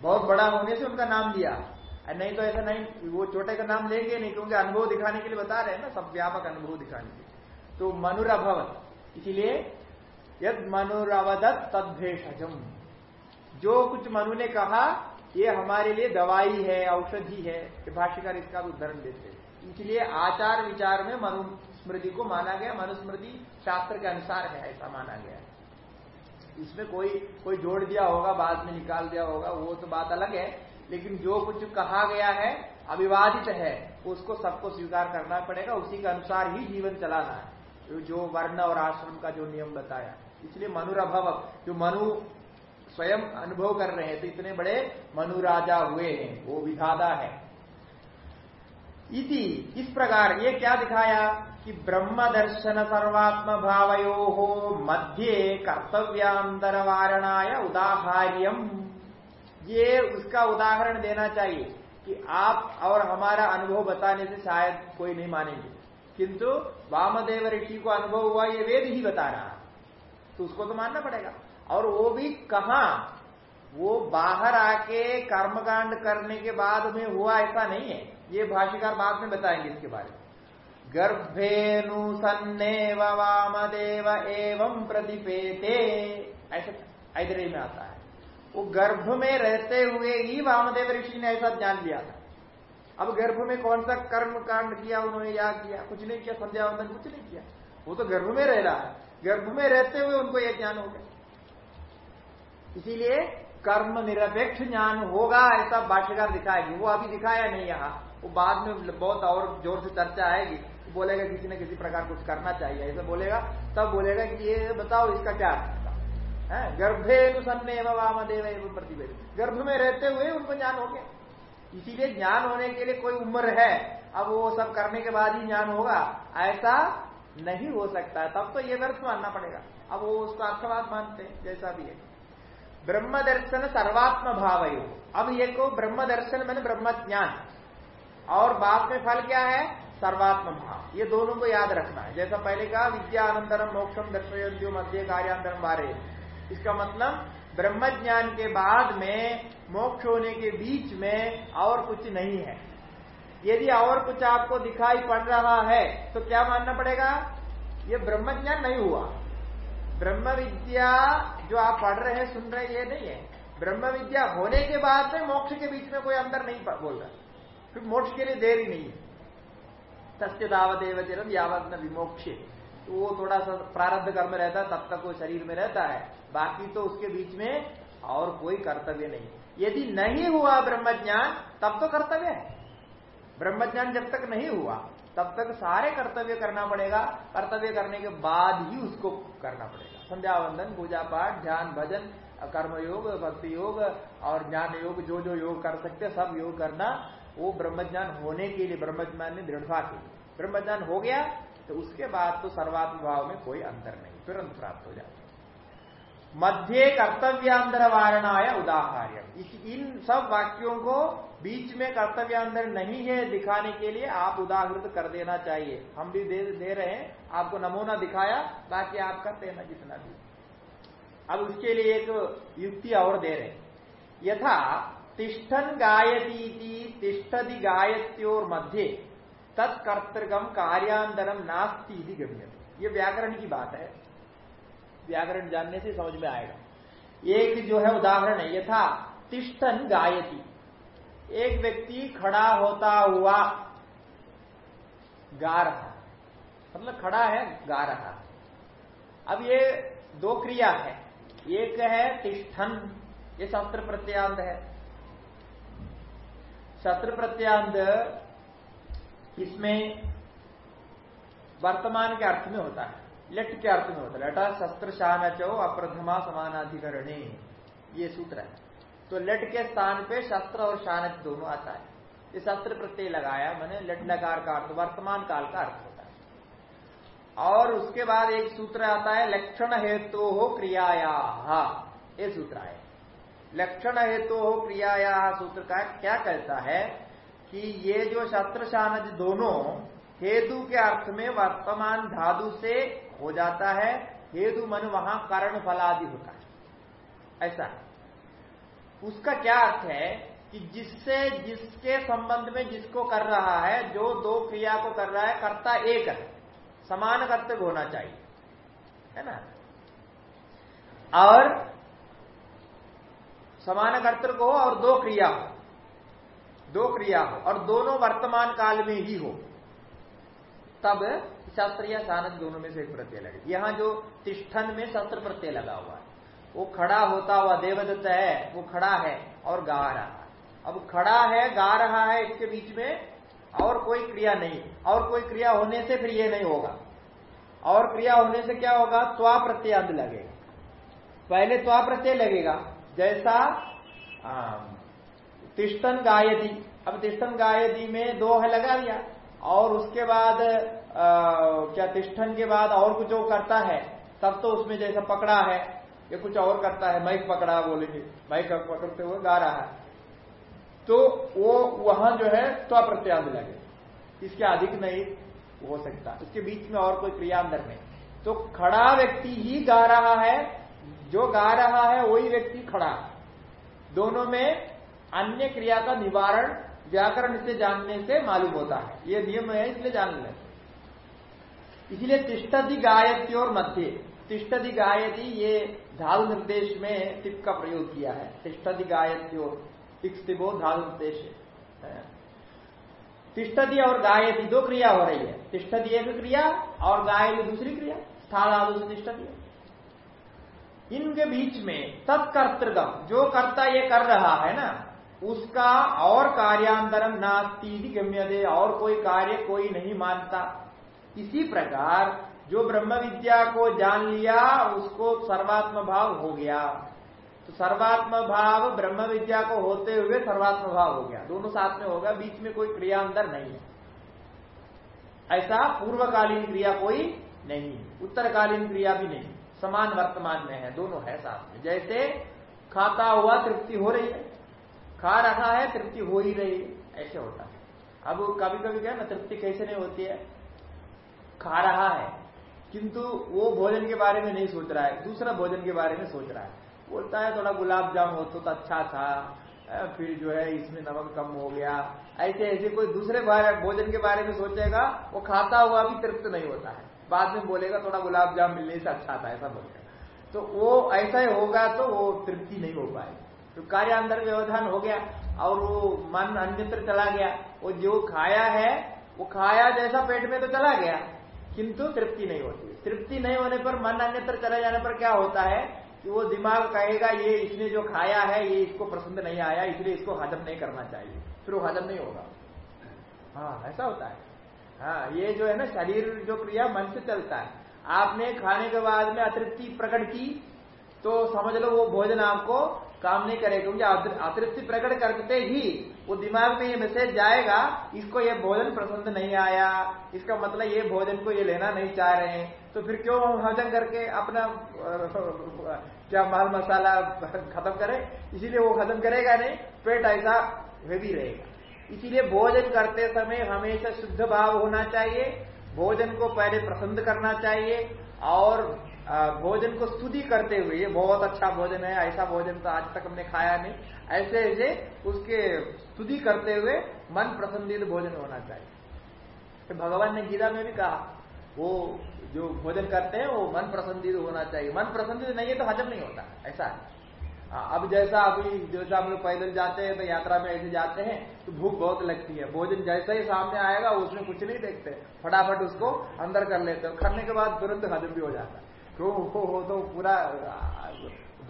बहुत बड़ा होने से उनका नाम दिया। नहीं तो ऐसा नहीं, वो छोटे का नाम लेंगे नहीं, क्योंकि अनुभव दिखाने के लिए बता रहे हैं ना, सब व्यापक अनुभव दिखाने के लिए। तो मनुराभवत। इसीलिए यद मनुरावदत तद्भेषजम। जो कुछ मनु ने कहा, ये हमारे लिए दवाई है, औषधि है भाष्यकार इसका उदाहरण देते इसलिए आचार विचार में मनु स्मृति को माना गया, मनुस्मृति शास्त्र के अनुसार है, ऐसा माना गया इसमें कोई कोई जोड़ दिया होगा, बाद में निकाल दिया होगा, वो तो बात अलग है। लेकिन जो कुछ कहा गया है, अविवादित है, उसको सबको स्वीकार करना पड़ेगा, उसी के अनुसार ही जीवन चलाना है। जो वर्ण और आश्रम का जो नियम बताया। इसलिए मनुरभव, जो मनु स्वयं अनुभव कर रहे हैं तो इतने बड़े मनुराजा हुए हैं, वो विधादा है। इति, इस प्रकार, ये क्या दिखाया कि ब्रह्म दर्शन सर्वात्म भावयो हो मध्य कर्तव्यांतर वारणाय उदाहर्यम। ये उसका उदाहरण देना चाहिए कि आप और हमारा अनुभव बताने से शायद कोई नहीं मानेंगे। किंतु वामदेव ऋषि को अनुभव हुआ, ये वेद ही बता रहा तो उसको तो मानना पड़ेगा। और वो भी कहा, वो बाहर आके कर्मकांड करने के बाद में हुआ ऐसा नहीं है। ये भाष्यकार बाद में बताएँगे इसके बारे में। गर्भेनु सन्नेव वामदेव एवं प्रतिपेते, ऐसे ऐदरे में आता है। वो गर्भ में रहते हुए ही वामदेव ऋषि ने ऐसा ज्ञान लिया था। अब गर्भ में कौन सा कर्म कांड किया, उन्होंने या किया? कुछ नहीं किया संध्या वंदन कुछ नहीं किया। वो तो गर्भ में रह रहा है। गर्भ में रहते हुए उनको यह ज्ञान हो गया। इसीलिए कर्म निरपेक्ष ज्ञान होगा, ऐसा भाष्यकार दिखाएगी। वो अभी दिखाया नहीं यहाँ। वो बाद में बहुत और ज़ोर से चर्चा आएगी। बोलेगा, किसी न किसी प्रकार कुछ करना चाहिए। ऐसा बोलेगा, तब बोलेगा कि ये बताओ, इसका क्या है गर्भे सन्ने वाम देव एवं प्रतिभे गर्भ में रहते हुए उनको ज्ञान हो गया। इसीलिए ज्ञान होने के लिए कोई उम्र है। अब वो सब करने के बाद ही ज्ञान होगा। ऐसा नहीं हो सकता है, तब तो ये व्यर्थ मानना पड़ेगा। अब वो उसको अर्थवाद मानते हैं, जैसा भी है। ब्रह्म दर्शन सर्वात्म भाव अब ये को ब्रह्म दर्शन मैंने ब्रह्म ज्ञान और बाद में फल क्या है? सर्वात्म भाव ये दोनों को याद रखना है। जैसा पहले कहा विद्यानंतरम मोक्षम दर्शयो मध्य कार्यांतरम बारे इसका मतलब ब्रह्म ज्ञान के बाद में, मोक्ष होने के बीच में और कुछ नहीं है। यदि और कुछ आपको दिखाई पड़ रहा है तो क्या मानना पड़ेगा? ये ब्रह्म ज्ञान नहीं हुआ। ब्रह्म विद्या जो आप पढ़ रहे हैं, सुन रहे ये नहीं है। ब्रह्म विद्या होने के बाद में मोक्ष के बीच में कोई अंदर नहीं बोल रहा। फिर मोक्ष के लिए देर ही नहीं है। सत्य दावदेव चिरम यावत न विमोक्ष तो वो थोड़ा सा प्रारब्ध कर्म रहता है, तब तक वो शरीर में रहता है। बाकी तो उसके बीच में और कोई कर्तव्य नहीं। यदि नहीं हुआ ब्रह्म ज्ञान तब तो कर्तव्य है। ब्रह्मज्ञान जब तक नहीं हुआ, तब तक सारे कर्तव्य करना पड़ेगा, कर्तव्य करने के बाद ही उसको करना पड़ेगा। संध्या वंदन, पूजा पाठ, ध्यान, भजन, कर्मयोग, भक्ति योग और ज्ञान योग, जो जो योग कर सकते सब योग करना, वो ब्रह्मज्ञान होने के लिए, ब्रह्मज्ञान में दृढ़ता के लिए। ब्रह्मज्ञान हो गया तो उसके बाद तो सर्वात्म भाव में कोई अंतर नहीं, तुरंत प्राप्त हो जाता मध्य कर्तव्यांतर वारणाय उदाहरण इन सब वाक्यों को बीच में कर्तव्यांतर नहीं है दिखाने के लिए आप उदाहृत कर देना चाहिए। हम भी दे, दे रहे हैं। आपको नमूना दिखाया बाकी आप कर देना जितना भी। अब उसके लिए एक युक्ति और दे रहे हैं। यथा तिष्ठन गायती तिष्ठति गायत्योर मध्य। तत्कर्तृगम कार्यांतरम नास्ती गम्य ये व्याकरण की बात है। व्याकरण जानने से समझ में आएगा। एक जो है उदाहरण है, यथा तिष्ठन गायती। एक व्यक्ति खड़ा होता हुआ गा रहा मतलब खड़ा है, गा रहा अब ये दो क्रिया है। एक है तिष्ठन, ये शस्त्र प्रत्यांत है। शस्त्र प्रत्यांत इसमें वर्तमान के अर्थ में होता है। लट के अर्थ में होता है। लटा शस्त्र शानचो अप्रथमा समानाधिकरणे। ये सूत्र है। तो लट के स्थान पे शस्त्र और शानच दोनों आता है। ये शस्त्र प्रत्यय लगाया मैंने, लट लकार का अर्थ, वर्तमान काल का अर्थ होता है। और उसके बाद एक सूत्र आता है, लक्षण हेतु हो क्रियाया। ये सूत्र है। लक्षण हेतु हो क्रियाया सूत्र का क्या कहता है कि ये जो शस्त्र शानज दोनों हेतु के अर्थ में वर्तमान धातु से हो जाता है, हेतु मन वहाँ कारण फलादि होता है। ऐसा उसका क्या अर्थ है कि जिससे जिसके संबंध में जिसको कर रहा है, जो दो क्रिया को कर रहा है, कर्ता एक है। समान कर्तव्य होना चाहिए। है ना? और समान कर्तव्य को हो और दो क्रिया हो। दो क्रिया हो और दोनों वर्तमान काल में ही हो। तब शस्त्र या सानस दोनों में से एक प्रत्यय लगे। यहाँ जो तिष्ठन में शस्त्र प्रत्यय लगा हुआ है, वो खड़ा होता हुआ देवदत्त है, वो खड़ा है और गा रहा है। अब खड़ा है, गा रहा है, इसके बीच में और कोई क्रिया नहीं, और कोई क्रिया होने से फिर ये नहीं होगा। और क्रिया होने से क्या होगा? त्वा प्रत्यय अंत लगेगा। पहले त्वा प्रत्यय लगेगा, जैसा तिष्ठन गायदी। अब तिष्ठन गायदी में दो है, लगा दिया। और उसके बाद आ, क्या तिष्ठन के बाद और कुछ वो करता है तब तो उसमें जैसा पकड़ा है ये कुछ और करता है माइक पकड़ा बोलेंगे माइक पकड़ते हुए गा रहा है। तो वो वहाँ जो है त्व प्रत्यांग लगे। इसके अधिक नहीं हो सकता इसके बीच में और कोई क्रिया अंदर नहीं। तो खड़ा व्यक्ति ही गा रहा है जो गा रहा है वही व्यक्ति खड़ा। दोनों में अन्य क्रिया का निवारण व्याकरण से जानने से मालूम होता है। ये नियम है, इसलिए जान लें। इसलिए तिष्टि गायत्री और मध्य। तिष्टि गायती ये धातु निर्देश में टिप का प्रयोग किया है। तिष्टि गायत्री और टिपो धातु निर्देश तिष्ठती और गायती दो क्रिया हो रही है। तिष्ठती एक क्रिया और गायती दूसरी क्रिया। स्थान आदि से तिष्ठती। इनके बीच में तत्कर्तृगम, जो कर्ता ये कर रहा है ना उसका और कार्यांतरम नास्ती गम्य दे और कोई कार्य कोई नहीं मानता। इसी प्रकार जो ब्रह्म विद्या को जान लिया, उसको सर्वात्म भाव हो गया। तो सर्वात्म भाव ब्रह्म विद्या को होते हुए सर्वात्म भाव हो गया। दोनों साथ में होगा, बीच में कोई क्रिया अंदर नहीं है। ऐसा पूर्वकालीन क्रिया कोई नहीं उत्तरकालीन क्रिया भी नहीं समान वर्तमान में है, दोनों है साथ में। जैसे खाता हुआ तृप्ति हो रही है खा रहा है तृप्ति हो ही रही ऐसे होता है। अब कभी कभी क्या ना तृप्ति कैसे नहीं होती है? खा रहा है किंतु वो भोजन के बारे में नहीं सोच रहा है दूसरा भोजन के बारे में सोच रहा है। बोलता है थोड़ा गुलाब जाम हो तो, तो अच्छा था फिर जो है इसमें नमक कम हो गया। ऐसे ऐसे कोई दूसरे भोजन के बारे में सोचेगा वो खाता हुआ भी तृप्त नहीं होता है। बाद में बोलेगा थोड़ा गुलाब जाम मिलने से अच्छा था ऐसा बोलेगा। तो वो ऐसा ही होगा तो वो तृप्ति नहीं हो पाएगी। तो कार्य अंदर व्यवधान हो गया और वो मन अन्यत्र चला गया। वो जो खाया है, वो खाया जैसा पेट में तो चला गया, किंतु तृप्ति नहीं होती। तृप्ति नहीं होने पर मन अन्यत्र चले जाने पर क्या होता है कि वो दिमाग कहेगा, ये इसने जो खाया है, ये इसको पसंद नहीं आया, इसलिए इसको हजम नहीं करना चाहिए। फिर वो हजम नहीं होगा। हाँ ऐसा होता है। हाँ ये जो है ना, शरीर जो क्रिया, मन से चलता है। आपने खाने के बाद में अतृप्ति प्रकट की तो समझ लो वो भोजन आपको काम नहीं करेगा क्योंकि अतृप्ति प्रकट करते ही वो दिमाग में ये मैसेज जाएगा, इसको ये भोजन पसंद नहीं आया, इसका मतलब ये भोजन को ये लेना नहीं चाह रहे हैं। तो फिर क्यों हजम करके अपना क्या माल मसाला खत्म करे? इसीलिए वो खत्म करेगा नहीं, पेट ऐसा हेवी रहेगा। इसीलिए भोजन करते समय हमेशा शुद्ध भाव होना चाहिए, भोजन को पहले पसंद करना चाहिए, और भोजन को स्तुति करते हुए, ये बहुत अच्छा भोजन है, ऐसा भोजन तो आज तक हमने खाया नहीं। ऐसे ऐसे उसके स्तुति करते हुए मन प्रसन्नित भोजन होना चाहिए। तो भगवान ने गीता में भी कहा, वो जो भोजन करते हैं, वो मन प्रसन्नित होना चाहिए। मन प्रसन्नित नहीं है तो हजम नहीं होता, ऐसा है। अब जैसा अभी जैसा हम लोग पैदल जाते हैं तो यात्रा में ऐसे जाते हैं तो भूख बहुत लगती है। भोजन जैसा ही सामने आएगा, उसमें कुछ नहीं देखते। फटाफट उसको अंदर कर लेते खाने के बाद तुरंत हजम भी हो जाता है। क्यों हो, हो तो पूरा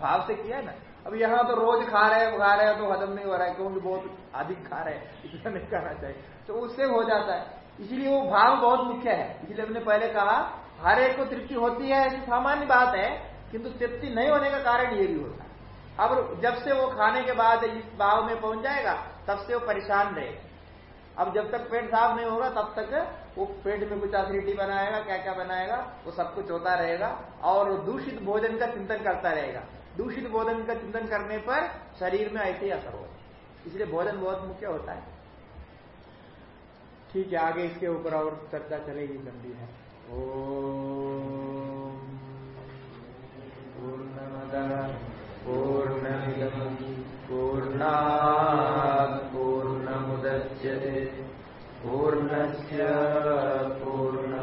भाव से किया ना। अब यहाँ तो रोज खा रहे हैं खा रहे हैं तो हजम नहीं हो रहा है क्योंकि बहुत अधिक खा रहे हैं इतना नहीं करना चाहिए। तो उससे हो जाता है। इसलिए वो भाव बहुत मुख्य है। इसलिए हमने पहले कहा हर एक को तृप्ति होती है ऐसी सामान्य बात है किंतु तृप्ति नहीं होने का कारण ये भी होता है। अब जब से वो खाने के बाद इस भाव में पहुँच जाएगा तब से वो परेशान रहेगा अब जब तक पेट साफ़ नहीं होगा तब तक वो पेट में कुछ एसिडिटी बनाएगा क्या क्या बनाएगा, वो सब कुछ होता रहेगा और दूषित भोजन का चिंतन करता रहेगा। दूषित भोजन का चिंतन करने पर शरीर में ऐसे ही असर होगा। इसलिए भोजन बहुत मुख्य होता है। ठीक है, आगे इसके ऊपर और चर्चा चलेगी लंबी है। ओ पूर्ण पूर्णा पूर्ण पूर्णस्य पूर्ण